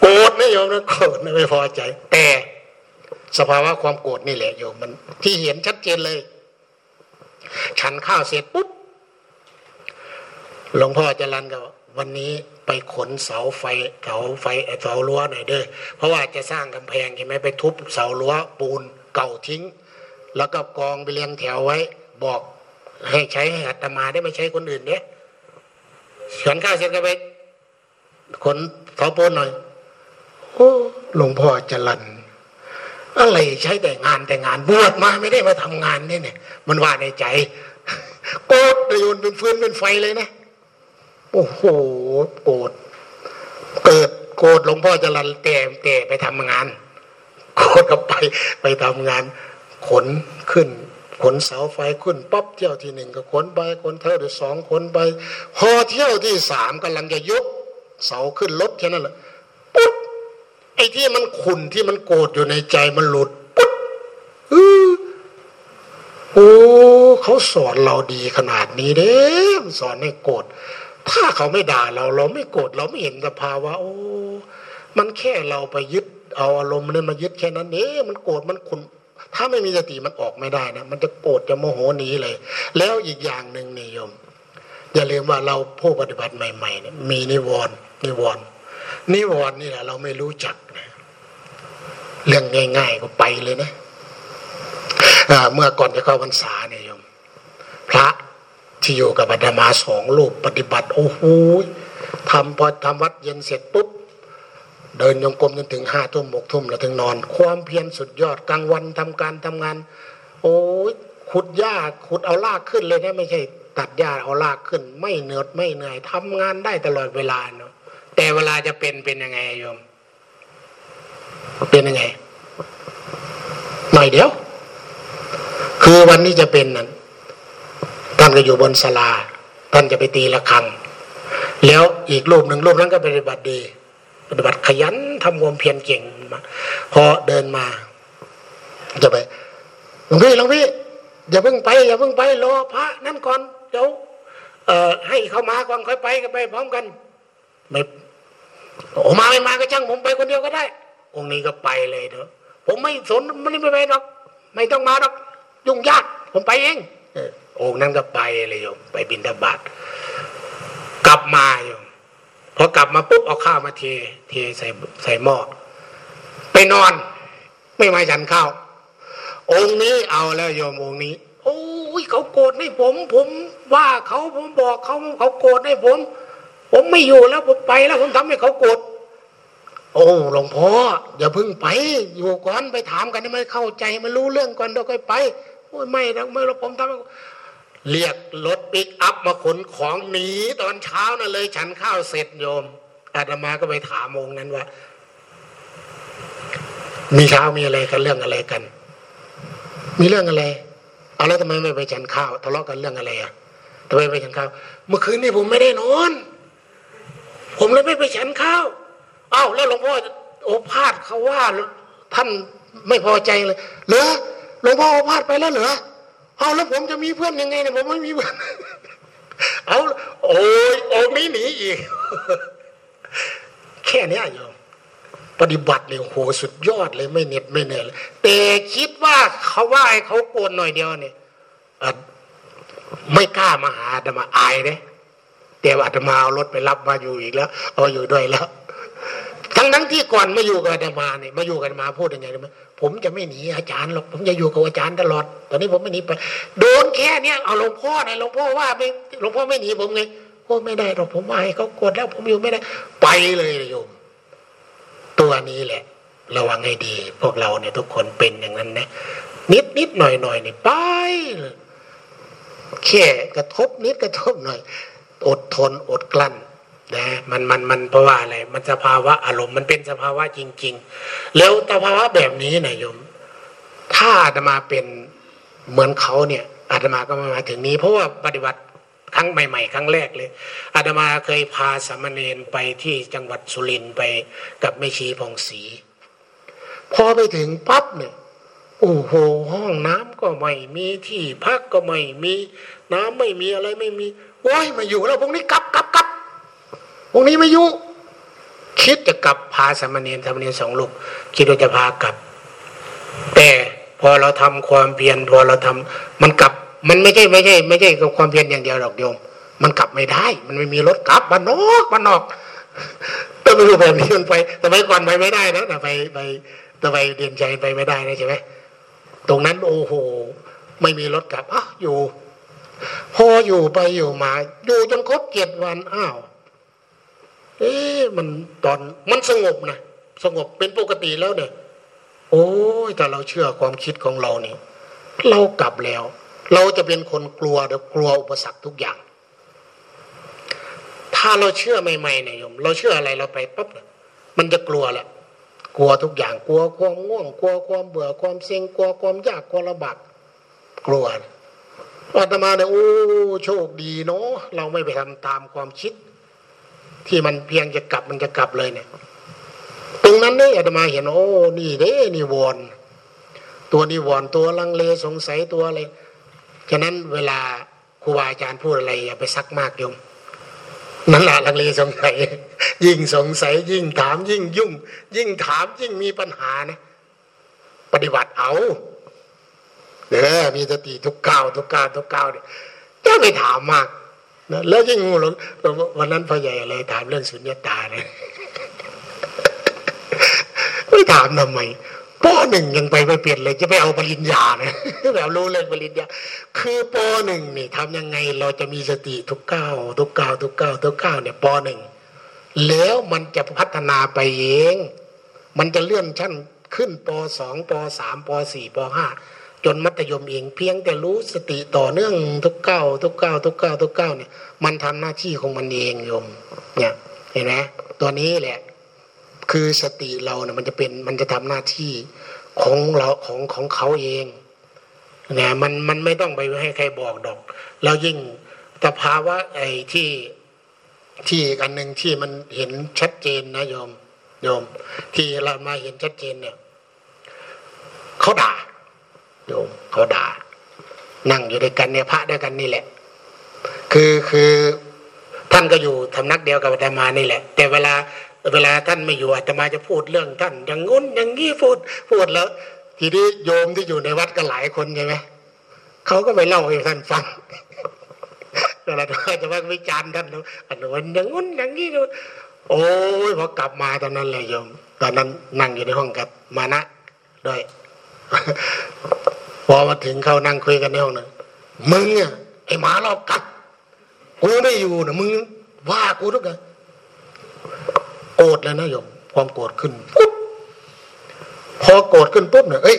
โกรธนะโยมนะโกรธนะไม่พอใจ แต่สภาวะความโกรธนี่แหละโยมมัน ที่เห็นชัดเจนเลย ฉันข้าวเสร็จปุ๊บหลวงพ่อจรันก็วันนี้ ไปขนเสาไฟเสาไฟเสารั้วหน่อยเด้อเพราะว่าจะสร้างกำแพงใช่ไหมไปทุบเสารั้วปูนเก่าทิ้ง แล้วก็กองไปเรียงแถวไว้ บอกให้ใช้ให้อัตมาได้ไม่ใช้คนอื่นเนี่ยฉันข้าวเสร็จก็ไปขนเสาปูนหน่อยโอ้หลวงพ่อจรันอะไรใช้แต่งานแต่งานบวชมาไม่ได้มาทำงานเนี่ยเนี่ยมันว่าในใจโกรธโยนเป็นฟืนเป็นไฟเลยนะ โอ้โหโกรธเกิดโกรธหลวงพ่อจรันแต่แต่ไปทำงานโกรธก็ไปไปทำงาน ขนขึ้น ขนเสาไฟขึ้นปั๊บเที่ยวที่หนึ่งก็ขนไปขนเท่าที่สองขนไปพอเที่ยวที่สามกำลังจะยกเสาขึ้นรถแค่นั้นแหละปุ๊บไอ้ที่มันขุนที่มันโกรธอยู่ในใจมันหลุดปุ๊บอือโอ้เขาสอนเราดีขนาดนี้เด้สอนให้โกรธ ถ้าเขาไม่ด่าเรา เราไม่โกรธเราไม่เห็นสภาวะโอ้มันแค่เราไปยึดเอาอารมณ์นั้นมายึดแค่นั้นเองมันโกรธมันขุนถ้าไม่มีสติมันออกไม่ได้นะมันจะโกรธจะโมโหหนีเลย แล้วอีกอย่างหนึ่งนี่โยม อย่าลืมว่าเราผู้ปฏิบัติใหม่ๆเนี่ยมีนิวรณ์นิวรณ์นิวรณ์นี่แหละเราไม่รู้จักนะเรื่องง่าย ๆ ก็ไปเลยนะอ่าเมื่อก่อนจะเข้าพรรษาเนี่ยโยม พระ ที่อยู่กับอาตมาสองรูปปฏิบัติ โอ้โหทำพอทำวัดเย็นเสร็จปุ๊บเดินยงกรมจนถึงห้าทุ่มหกทุ่มแล้วถึงนอน ความเพียรสุดยอดกลางวันทำการทำงาน โอ้ยขุดหญ้าขุดเอาลากขึ้นเลยนะไม่ใช่ ตัดหญ้าเอาลากขึ้น ไม่เหนื่อยไม่เหนื่อยทำงานได้ตลอดเวลาเนาะแต่เวลาจะเป็นเป็นยังไงโยมเป็นยังไงหน่อยเดียว คือวันนี้จะเป็นนั้นานก็อยู่บนศาลาท่านจะไปตีละครัง แล้วอีกรูปหนึ่งรูปนั้นก็ปฏิบัติดี ปฏิบัติขยันทำความเพียรเก่งมาพอเดินมา จะไปหลวงพี่หลวงพี่อย่าเพิ่งไปอย่าเพิ่งไปรอพระนั่นก่อนเดี๋ยวให้เขามาก่อนค่อยไปกันไปพร้อมกันไม่โอ้มาไม่มาก็ช่างผมไปคนเดียวก็ได้ องค์นี้ก็ไปเลยเถอะผมไม่สนไม่ได้ไปหรอก ไม่ต้องมาหรอก ยุ่งยาก ผมไปเองเองค์นั้นก็ไปเลยโยมไปบินทบาทกลับมาโยมพอกลับมาปุ๊บเอาข้าวมาเท เทใส่ใส่หม้อไปนอน ไม่มาฉันข้าวองค์นี้เอาแล้วโยมองค์นี้ โอ้ยเขาโกรธให้ผม ผมว่าเขาผมบอกเขาเขาโกรธให้ผม ผมไม่อยู่แล้วผมไปแล้วผมทำให้เขาโกรธโอ้หลวงพ่ออย่าเพิ่งไป อยู่ก่อนไปถามกันให้มันเข้าใจมันรู้เรื่องก่อนเดี๋ยวค่อยไปโอ้ยไม่นะไม่เราผมทำ เรียกรถปิกอัพมาขนของหนีตอนเช้านั่นเลย ฉันข้าวเสร็จโยมอาตมาก็ไปถามองค์นั้นว่า มีเช้ามีอะไรกันเรื่องอะไรกัน มีเรื่องอะไรเอาแล้วทำไมไม่ไปฉันข้าวทะเลาะกันเรื่องอะไรอะทำไมไม่ไปฉันข้าวเมื่อคืนนี้ผมไม่ได้นอน ผมเลยไม่ไปฉันข้าวเอ้าแล้วหลวงพ่อโอภาษเขาว่าท่านไม่พอใจเลยเหรอหลวงพ่อโอภาษไปแล้วเหรอ เอาแล้วผมจะมีเพื่อนยังไงเนี่ยผมไม่มีเพื่อนเอาโอ้ยองนี้หนีอีก แค่นี้โยมปฏิบัติเลยโหสุดยอดเลยไม่เหน็ดไม่เหนื่อยเลยแต่คิดว่าเขาว่าให้เขาโกนหน่อยเดียวเนี่ยไม่กล้ามาหาอาตมาอายเลยแต่อาตมาเอารถไปรับมาอยู่อีกแล้ว เอาอยู่ด้วยแล้ว ทั้งทั้งที่ก่อนมาอยู่กับอาตมาเนี่ยมาอยู่กันมาพูดยังไงรู้ไหมผมจะไม่หนีอาจารย์หรอกผมจะอยู่กับอาจารย์ตลอด ตอนนี้ผมไม่หนีไปโดนแค่เนี้ยเอาหลวงพ่อไหนหลวงพ่อว่าไม่หลวงพ่อไม่หนีผมไงโอ้ไม่ได้หรอกผมมาให้เขากดแล้วผมอยู่ไม่ได้ ไปเลยโยม ตัวนี้แหละ ระวังให้ดี พวกเราเนี่ยทุกคนเป็นอย่างนั้นนะนิดนิดหน่อยหน่อยนี่ไปแค่กระทบนิดกระทบหน่อย อดทนอดกลั้น นะมันมันมันเพราะว่าอะไร มันสภาวะอารมณ์มันเป็นสภาวะจริง ๆ แล้วสภาวะแบบนี้นะโยม ถ้าอาตมาเป็นเหมือนเขาเนี่ยอาตมาก็มาถึงนี้ เพราะว่าปฏิบัติครั้งใหม่ ๆ ครั้งแรกเลยอาตมาเคยพาสามเณรไปที่จังหวัดสุรินทร์ไปกับแม่ชีพองศรีพอไปถึงปั๊บเนี่ยโอ้โหห้องน้ำก็ไม่มีที่พักก็ไม่มีน้ำไม่มีอะไรไม่มีว้ายมาอยู่แล้วพวกนี้กลับกลับ กลับพวกนี้ไม่อยู่คิดจะกลับพาสามเณรสมเณรสองลูก คิดว่าจะพากลับ แต่พอเราทำความเพียรพอเราทำมันกลับ มันไม่ใช่ไม่ใช่ ไม่ใช่กับความเพียรอย่างเดียวหรอกโยม มันกลับไม่ได้ มันไม่มีรถกลับบ้านนอกบ้านนอกแต่ไม่รู้แบบนี้มันไปแต่ไม่ก่อนไปไม่ได้นะแต่ไปไปแต่ไปเดียนใจไปไม่ได้นะใช่ไหมตรงนั้นโอ้โหไม่มีรถกลับอะอยู่ พออยู่ไปอยู่มา อยู่จนครบเจ็ดวันอ้าว เอ๊ะมันตอนมันสงบนะสงบเป็นปกติแล้วเนี่ย โอ้ยแต่เราเชื่อความคิดของเราเนี่ยเรากลับแล้ว เราจะเป็นคนกลัวเดี๋ยวกลัวอุปสรรคทุกอย่าง ถ้าเราเชื่อใหม่ๆเนี่ยโยม เราเชื่ออะไรเราไปปั๊บมันจะกลัวแหละกลัวทุกอย่างกลัวความง่วง กลัวความเบื่อความเซ็งกลัวความยากความลำบากกลัวอาตมาเนี่ยโอ้โชคดีเนาะเราไม่ไปทำตามความคิด ที่มันเพียงจะกลับมันจะกลับเลยเนี่ยตรงนั้นเนี่ยอาตมาเห็นโอ้นี่เด้นิวรณ์ตัวนิวรณ์ตัวลังเลสงสัยตัวอะไรฉะนั้นเวลาครูบาอาจารย์พูดอะไรอย่าไปซักมากโยมนั่นแหละลังเลสงสัย ยิ่งสงสัย ยิ่งถามยิ่งยุ่ง ยิ่งถามยิ่งมีปัญหานะปฏิบัติเอาเด้อมีสติทุกก้าวทุกก้าวทุกก้าวเนี่ยจะไม่ถามมาก นะแล้วยิ่งงูหลงวันนั้นพ่อใหญ่อะไรถามเรื่องสุญญตาเลยไม่ถามทำไมปหนึ่งยังไปไม่เปลี่ยนเลยจะไปเอาปริญญาเนี่ยแบบรู้เรื่องปริญญาคือปหนึ่งนี่ทำยังไงเราจะมีสติทุกก้าวทุกก้าวทุกก้าวทุกก้าวเนี่ยปหนึ่งแล้วมันจะพัฒนาไปเอง มันจะเลื่อนชั้นขึ้นปสองปสามปสี่ปห้า จนมัธยมเองเพียงแต่รู้สติต่อเนื่องทุกเก้าทุกเก้าทุกเก้าทุกเก้าเนี่ย มันทำหน้าที่ของมันเองโยม เนี่ยเห็นไหมตัวนี้แหละ คือสติเราเนี่ยมันจะเป็นมันจะทำหน้าที่ของเราของของเขาเองเนี่ยมันมันไม่ต้องไปให้ใครบอกดอกแล้วยิ่งสภาวะไอ้ที่ที่อันหนึ่งที่มันเห็นชัดเจนนะโยมโยม ที่เรามาเห็นชัดเจนเนี่ยเขาด่า โยมเขาด่า นั่งอยู่ด้วยกันเนี่ยพระด้วยกันนี่แหละ คือคือท่านก็อยู่ทำนักเดียวกับอาตมานี่แหละ แต่เวลาเวลาท่านไม่อยู่อาตมาจะพูดเรื่องท่านอย่างงุ้นอย่างงี้พูดพูดแล้ว ทีนี้โยมที่อยู่ในวัดก็หลายคนใช่ไหมเขาก็ไปเล่าให้ท่านฟังเวลาจะว่าวิจารณ์ท่านอันนั้นอย่างงุ้นอย่างงี้โอ้ยพอกลับมาตอนนั้นเลยโยม ตอนนั้นนั่งอยู่ในห้องกับมานะด้วย พอมาถึงเขานั่งคุยกันในห้องนั้นมึงเนี่ยไอ้หมาเรากัดกูไม่อยู่นะมึงว่ากูทุกอย่างโกรธเลยนะโยมความโกรธขึ้นปุ๊บพอโกรธขึ้นปุ๊บเนี่ยเอ้ย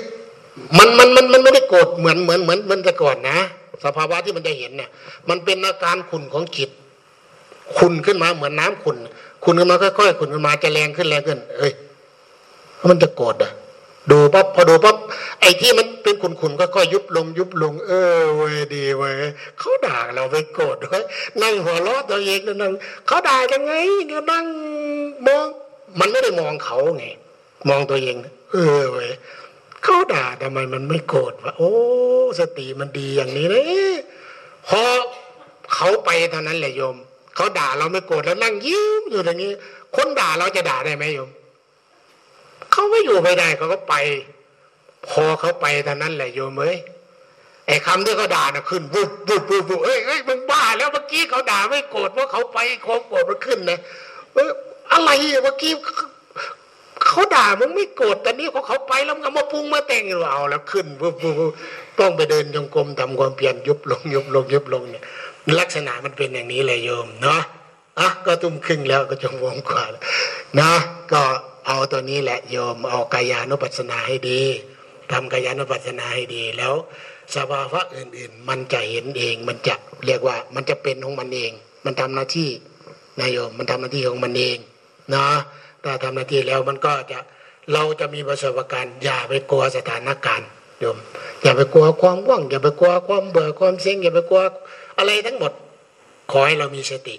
มันมันมันมันไม่ได้โกรธเหมือนเหมือนเหมือนมันแต่ก่อนนะ สภาวะที่มันจะเห็นเนี่ยมันเป็นอาการขุ่นของจิตขุ่นขึ้นมาเหมือนน้ำขุ่นขุ่นขึ้นมาค่อยๆขุ่นขึ้นมาจะแรงขึ้นแรงขึ้น เอ้ยมันจะโกรธอะดูปั๊บพอดูปั๊บ ไอ้ที่มันเป็นขุ่นๆก็ยุบลงยุบลง เออเว้ยดีเว้ยเขาด่าเราไปโกรธด้วยนั่งหัวเราะตัวเองนั่งเขาด่ายังไงเนี่ยนั่งมอง มันไม่ได้มองเขาไงมองตัวเอง เออเว้ยเขาด่าทำไมมันไม่โกรธวะโอ้สติมันดีอย่างนี้เลยพอเขาไปเท่านั้นแหละโยมเขาด่าเราไม่โกรธแล้วนั่งยิ้มอยู่อย่างนี้ คนด่าเราจะด่าได้ไหมโยมเขาไม่อยู่ไม่ได้เขาก็ไป พอเขาไปเท่านั้นแหละโยมเอ้ยไอ้คำที่เขาด่าน่ะขึ้นวุบวุบวุบวุบเอ้ยเอ้ยมึงบ้าแล้วเมื่อกี้เขาด่าไม่โกรธเพราะเขาไปความโกรธมันขึ้นนะเอออะไรเมื่อกี้เขาด่ามึงไม่โกรธแต่นี่เขาเขาไปแล้วมึงมาปรุงมาแต่งหรือเอาแล้วขึ้นวุบวุบวุบต้องไปเดินจงกรมทำความเปลี่ยนยุบลงยุบลงยุบลงเนี่ยลักษณะมันเป็นอย่างนี้เลยโยมเนาะอะก็ตุ้มครึ่งแล้วก็จงวงกว่านะก็เอาตัวนี้แหละโยมเอากายานุปัสสนาให้ดี ทำกายานุปัสสนาให้ดีแล้วสภาวะอื่น ๆ มันจะเห็นเอง มันจะเรียกว่ามันจะเป็นของมันเอง มันทำหน้าที่นายโยมมันทำหน้าที่ของมันเองนะถ้าทำหน้าที่แล้วมันก็จะเราจะมีประสบการณ์ อย่าไปกลัวสถานการณ์โยมอย่าไปกลัวความว่างอย่าไปกลัวความเบื่อความเซ็งอย่าไปกลัวอะไรทั้งหมด ขอให้เรามีสติ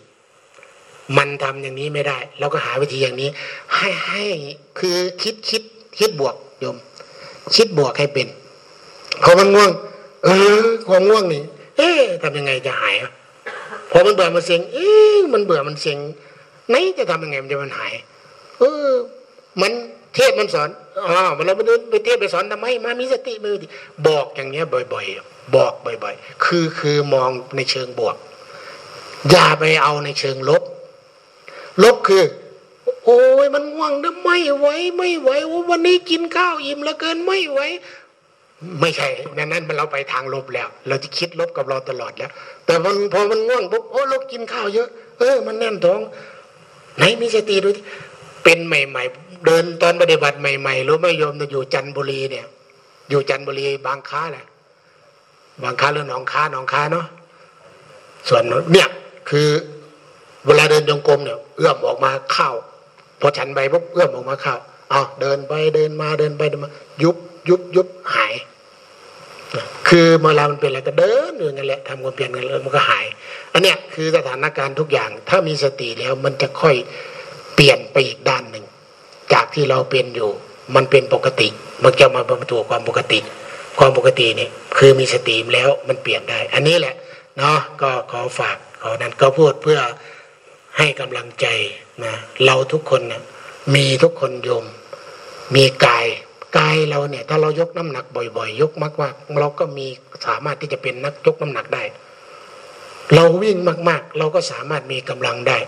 มันทำอย่างนี้ไม่ได้ เราก็หาวิธีอย่างนี้ ให้ให้คือคิดคิดคิดบวกโยม คิดบวกให้เป็นพอมันง่วง เออความง่วงนี่เอ๊ะทำยังไงจะหายอพอมันเบื่อมันเซ็งเอ๊ะมันเบื่อมันเซ็งไหนจะทำยังไงมันจะมันหาย เออ มันเทศมันสอนอ๋อวันเราไปเดินไปเทศไปสอนทำไมมามีสติมือดิบอกอย่างเงี้ย บ่อย ๆ บอกบ่อย ๆ คือคือมองในเชิงบวก อย่าไปเอาในเชิงลบ ลบคือ โอ้ยมันง่วงนะไม่ไหวไม่ไหวโอ้วันนี้กินข้าวอิ่มแล้วเกินไม่ไหวไม่ใช่นั่นนั้นมันเราไปทางลบแล้ว เราจะคิดลบกับเราตลอดแล้ว แต่พอพอมันง่วงปุ๊บโอ้เรากินข้าวเยอะ เออ มันแน่นท้อง ไหนมีสติดูที่เป็นใหม่ ๆ เดินตอนปฏิบัติใหม่ ๆ รู้ไหมโยมอยู่จันทบุรีเนี่ย อยู่จันทบุรีบางค้าแหละบางค้าหรือหนองค้าหนองค้าเนาะส่วนเนี่ยคือ เวลาเดินจงกรมเนี่ยเอื้อมออกมาข้าว พอฉันไปปุ๊บเอื้อมออกมาเข้าเอาเดินไปเดินมาเดินไปเดินมายุบยุบยุบหาย คือเวลามันเป็นอะไรก็เดินอยู่นั่นแหละทำความเปลี่ยนกันแล้วมันก็หาย อันเนี้ยคือสถานการณ์ทุกอย่าง ถ้ามีสติแล้วมันจะค่อยเปลี่ยนไปอีกด้านหนึ่ง จากที่เราเป็นอยู่ มันเป็นปกติ มันจะมาเป็นตัวความปกติ ความปกติเนี่ยคือมีสติแล้วมันเปลี่ยนได้ อันนี้แหละเนาะก็ขอฝากขอนั้นก็พูดเพื่อให้กำลังใจ นะเราทุกคนนะมีทุกคนโยม มีกายกายเราเนี่ย ถ้าเรายกน้ำหนักบ่อยๆ ยกมากๆเราก็มีสามารถที่จะเป็นนักยกน้ำหนักได้ เราวิ่งมากๆ เราก็สามารถมีกำลังได้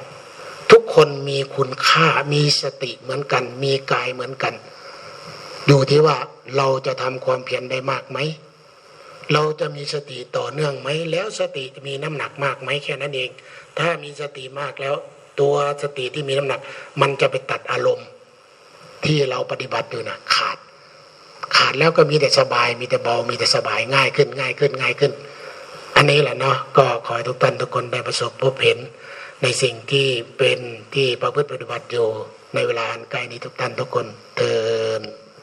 ทุกคนมีคุณค่ามีสติเหมือนกัน มีกายเหมือนกันอยู่ที่ว่าเราจะทำความเพียรได้มากไหมเราจะมีสติต่อเนื่องไหมแล้วสติจะมีน้ำหนักมากไหมแค่นั้นเอง ถ้ามีสติมากแล้ว ตัวสติที่มีน้ำหนัก มันจะไปตัดอารมณ์ ที่เราปฏิบัติอยู่นะขาด ขาดแล้วก็มีแต่สบาย มีแต่เบา มีแต่สบายง่ายขึ้นง่ายขึ้นง่ายขึ้น อันนี้แหละเนาะก็ขอให้ทุกท่านทุกคนได้ประสบพบเห็นในสิ่งที่เป็นที่ประพฤติปฏิบัติอยู่ในเวลาอันใกล้นี้ทุกท่านทุกคนเธอ